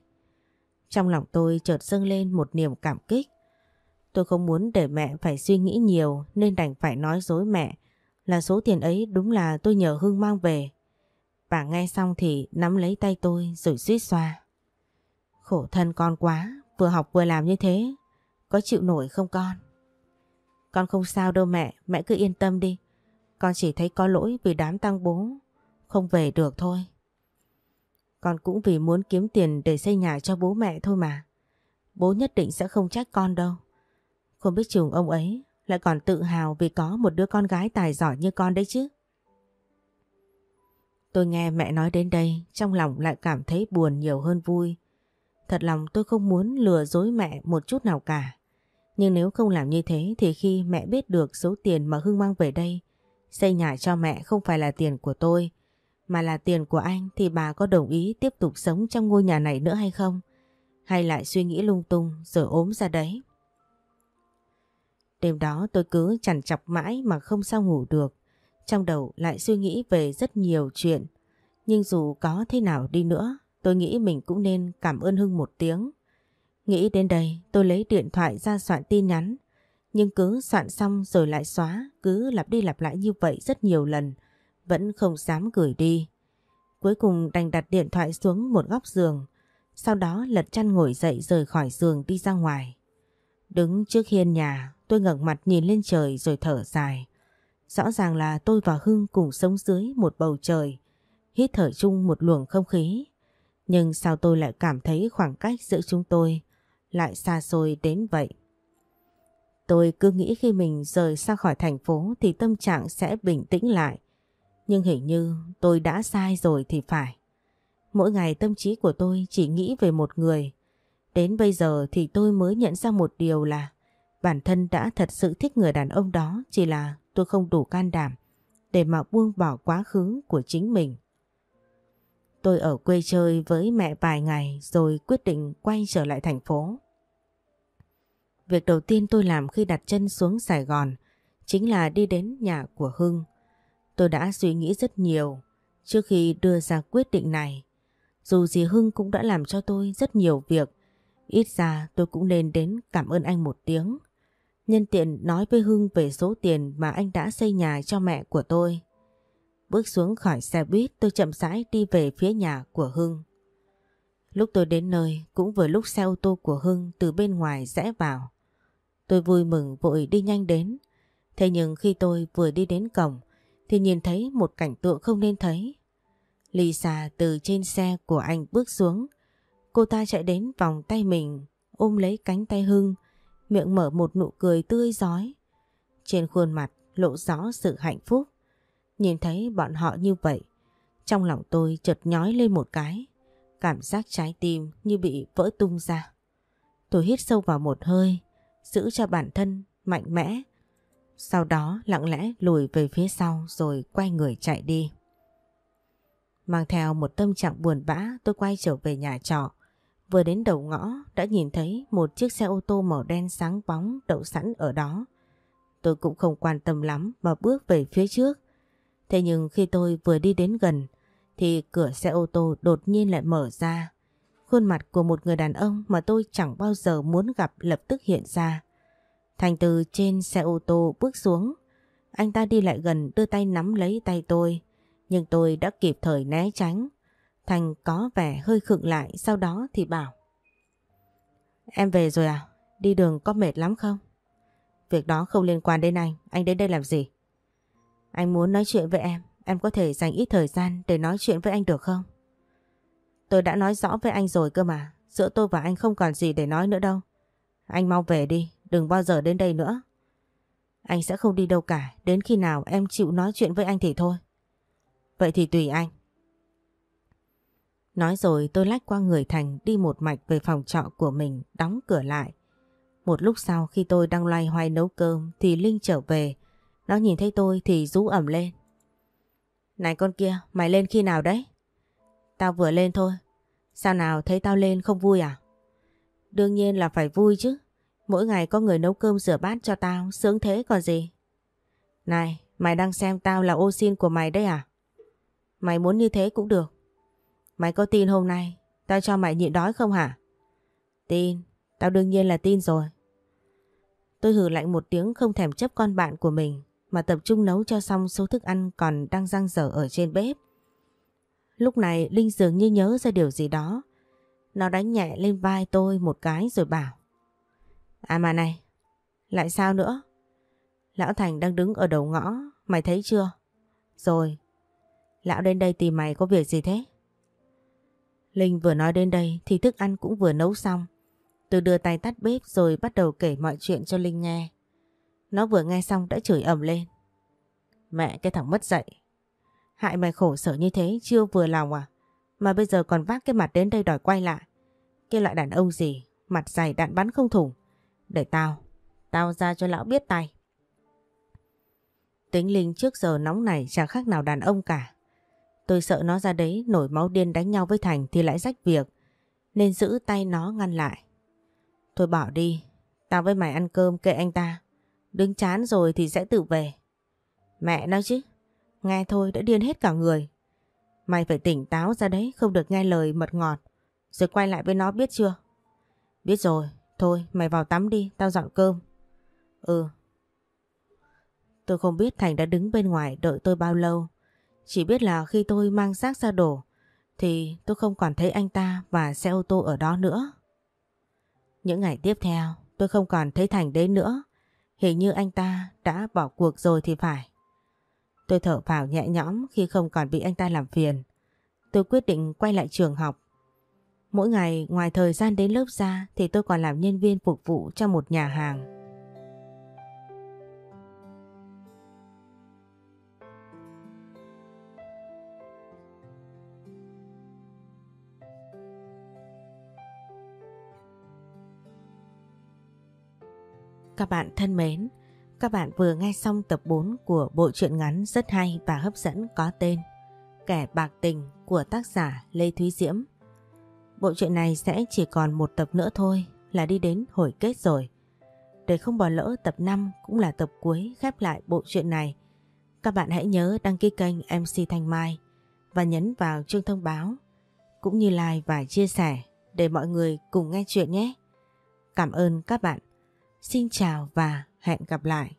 Trong lòng tôi chợt dâng lên một niềm cảm kích. Tôi không muốn để mẹ phải suy nghĩ nhiều nên đành phải nói dối mẹ là số tiền ấy đúng là tôi nhờ Hưng mang về. Bà nghe xong thì nắm lấy tay tôi rồi suýt xoa. Khổ thân con quá, vừa học vừa làm như thế, có chịu nổi không con? Con không sao đâu mẹ, mẹ cứ yên tâm đi. Con chỉ thấy có lỗi vì đám tang bố, không về được thôi. Con cũng vì muốn kiếm tiền để xây nhà cho bố mẹ thôi mà. Bố nhất định sẽ không trách con đâu. Không biết chừng ông ấy lại còn tự hào vì có một đứa con gái tài giỏi như con đấy chứ. Tôi nghe mẹ nói đến đây, trong lòng lại cảm thấy buồn nhiều hơn vui. Thật lòng tôi không muốn lừa dối mẹ một chút nào cả. Nhưng nếu không làm như thế thì khi mẹ biết được số tiền mà Hưng mang về đây, xây nhà cho mẹ không phải là tiền của tôi, mà là tiền của anh thì bà có đồng ý tiếp tục sống trong ngôi nhà này nữa hay không? Hay lại suy nghĩ lung tung rồi ốm ra đấy? Đêm đó tôi cứ chằn chọc mãi mà không sao ngủ được. Trong đầu lại suy nghĩ về rất nhiều chuyện. Nhưng dù có thế nào đi nữa, tôi nghĩ mình cũng nên cảm ơn Hưng một tiếng. Nghĩ đến đây tôi lấy điện thoại ra soạn tin nhắn. Nhưng cứ soạn xong rồi lại xóa, cứ lặp đi lặp lại như vậy rất nhiều lần vẫn không dám gửi đi. Cuối cùng đành đặt điện thoại xuống một góc giường, sau đó lật chăn ngồi dậy rời khỏi giường đi ra ngoài. Đứng trước hiên nhà, tôi ngẩng mặt nhìn lên trời rồi thở dài. Rõ ràng là tôi và Hưng cùng sống dưới một bầu trời, hít thở chung một luồng không khí. Nhưng sao tôi lại cảm thấy khoảng cách giữa chúng tôi lại xa xôi đến vậy? Tôi cứ nghĩ khi mình rời xa khỏi thành phố thì tâm trạng sẽ bình tĩnh lại. Nhưng hình như tôi đã sai rồi thì phải. Mỗi ngày tâm trí của tôi chỉ nghĩ về một người. Đến bây giờ thì tôi mới nhận ra một điều là bản thân đã thật sự thích người đàn ông đó chỉ là tôi không đủ can đảm để mà buông bỏ quá khứ của chính mình. Tôi ở quê chơi với mẹ vài ngày rồi quyết định quay trở lại thành phố. Việc đầu tiên tôi làm khi đặt chân xuống Sài Gòn chính là đi đến nhà của Hưng. Tôi đã suy nghĩ rất nhiều trước khi đưa ra quyết định này. Dù gì Hưng cũng đã làm cho tôi rất nhiều việc, ít ra tôi cũng nên đến cảm ơn anh một tiếng. Nhân tiện nói với Hưng về số tiền mà anh đã xây nhà cho mẹ của tôi. Bước xuống khỏi xe buýt tôi chậm rãi đi về phía nhà của Hưng. Lúc tôi đến nơi cũng vừa lúc xe ô tô của Hưng từ bên ngoài rẽ vào. Tôi vui mừng vội đi nhanh đến. Thế nhưng khi tôi vừa đi đến cổng thì nhìn thấy một cảnh tượng không nên thấy. Lisa từ trên xe của anh bước xuống. Cô ta chạy đến vòng tay mình, ôm lấy cánh tay Hưng, miệng mở một nụ cười tươi giói. Trên khuôn mặt lộ rõ sự hạnh phúc. Nhìn thấy bọn họ như vậy, trong lòng tôi chợt nhói lên một cái. Cảm giác trái tim như bị vỡ tung ra. Tôi hít sâu vào một hơi, giữ cho bản thân mạnh mẽ. Sau đó lặng lẽ lùi về phía sau rồi quay người chạy đi. Mang theo một tâm trạng buồn bã, tôi quay trở về nhà trọ. Vừa đến đầu ngõ, đã nhìn thấy một chiếc xe ô tô màu đen sáng bóng đậu sẵn ở đó. Tôi cũng không quan tâm lắm mà bước về phía trước. Thế nhưng khi tôi vừa đi đến gần, thì cửa xe ô tô đột nhiên lại mở ra. Khuôn mặt của một người đàn ông mà tôi chẳng bao giờ muốn gặp lập tức hiện ra. Thành từ trên xe ô tô bước xuống. Anh ta đi lại gần đưa tay nắm lấy tay tôi. Nhưng tôi đã kịp thời né tránh. Thành có vẻ hơi khựng lại, sau đó thì bảo. Em về rồi à? Đi đường có mệt lắm không? Việc đó không liên quan đến anh. Anh đến đây làm gì? Anh muốn nói chuyện với em. Em có thể dành ít thời gian để nói chuyện với anh được không? Tôi đã nói rõ với anh rồi cơ mà. Giữa tôi và anh không còn gì để nói nữa đâu. Anh mau về đi. Đừng bao giờ đến đây nữa. Anh sẽ không đi đâu cả. Đến khi nào em chịu nói chuyện với anh thì thôi. Vậy thì tùy anh. Nói rồi tôi lách qua người Thành đi một mạch về phòng trọ của mình đóng cửa lại. Một lúc sau khi tôi đang loay hoay nấu cơm thì Linh trở về. Nó nhìn thấy tôi thì rú ẩm lên. Này con kia, mày lên khi nào đấy? Tao vừa lên thôi. Sao nào thấy tao lên không vui à? Đương nhiên là phải vui chứ. Mỗi ngày có người nấu cơm rửa bát cho tao, sướng thế còn gì. Này, mày đang xem tao là ô xin của mày đấy à? Mày muốn như thế cũng được. Mày có tin hôm nay tao cho mày nhịn đói không hả? Tin, tao đương nhiên là tin rồi. Tôi hử lạnh một tiếng không thèm chấp con bạn của mình mà tập trung nấu cho xong số thức ăn còn đang răng dở ở trên bếp. Lúc này Linh dường như nhớ ra điều gì đó. Nó đánh nhẹ lên vai tôi một cái rồi bảo. À mà này, lại sao nữa? Lão Thành đang đứng ở đầu ngõ, mày thấy chưa? Rồi, lão đến đây tìm mày có việc gì thế? Linh vừa nói đến đây thì thức ăn cũng vừa nấu xong. Tôi đưa tay tắt bếp rồi bắt đầu kể mọi chuyện cho Linh nghe. Nó vừa nghe xong đã chửi ầm lên. Mẹ cái thằng mất dạy. Hại mày khổ sở như thế chưa vừa lòng à? Mà bây giờ còn vác cái mặt đến đây đòi quay lại. Cái loại đàn ông gì? Mặt dày đạn bắn không thủng. Để tao, tao ra cho lão biết tay. Tính Linh trước giờ nóng này chẳng khác nào đàn ông cả. Tôi sợ nó ra đấy nổi máu điên đánh nhau với Thành thì lại rách việc. Nên giữ tay nó ngăn lại. Thôi bỏ đi, tao với mày ăn cơm kệ anh ta. Đứng chán rồi thì sẽ tự về. Mẹ nói chứ, nghe thôi đã điên hết cả người. Mày phải tỉnh táo ra đấy, không được nghe lời mật ngọt. Rồi quay lại với nó biết chưa? Biết rồi, thôi mày vào tắm đi, tao dọn cơm. Ừ. Tôi không biết Thành đã đứng bên ngoài đợi tôi bao lâu. Chỉ biết là khi tôi mang xác ra đổ thì tôi không còn thấy anh ta và xe ô tô ở đó nữa. Những ngày tiếp theo tôi không còn thấy Thành đấy nữa. Hình như anh ta đã bỏ cuộc rồi thì phải. Tôi thở vào nhẹ nhõm khi không còn bị anh ta làm phiền. Tôi quyết định quay lại trường học. Mỗi ngày, ngoài thời gian đến lớp ra, thì tôi còn làm nhân viên phục vụ trong một nhà hàng. Các bạn thân mến! Các bạn vừa nghe xong tập 4 của bộ truyện ngắn rất hay và hấp dẫn có tên Kẻ bạc tình của tác giả Lê Thúy Diễm. Bộ truyện này sẽ chỉ còn một tập nữa thôi là đi đến hồi kết rồi. Để không bỏ lỡ tập 5 cũng là tập cuối khép lại bộ truyện này, các bạn hãy nhớ đăng ký kênh MC Thanh Mai và nhấn vào chuông thông báo cũng như like và chia sẻ để mọi người cùng nghe chuyện nhé. Cảm ơn các bạn. Xin chào và hẹn gặp lại.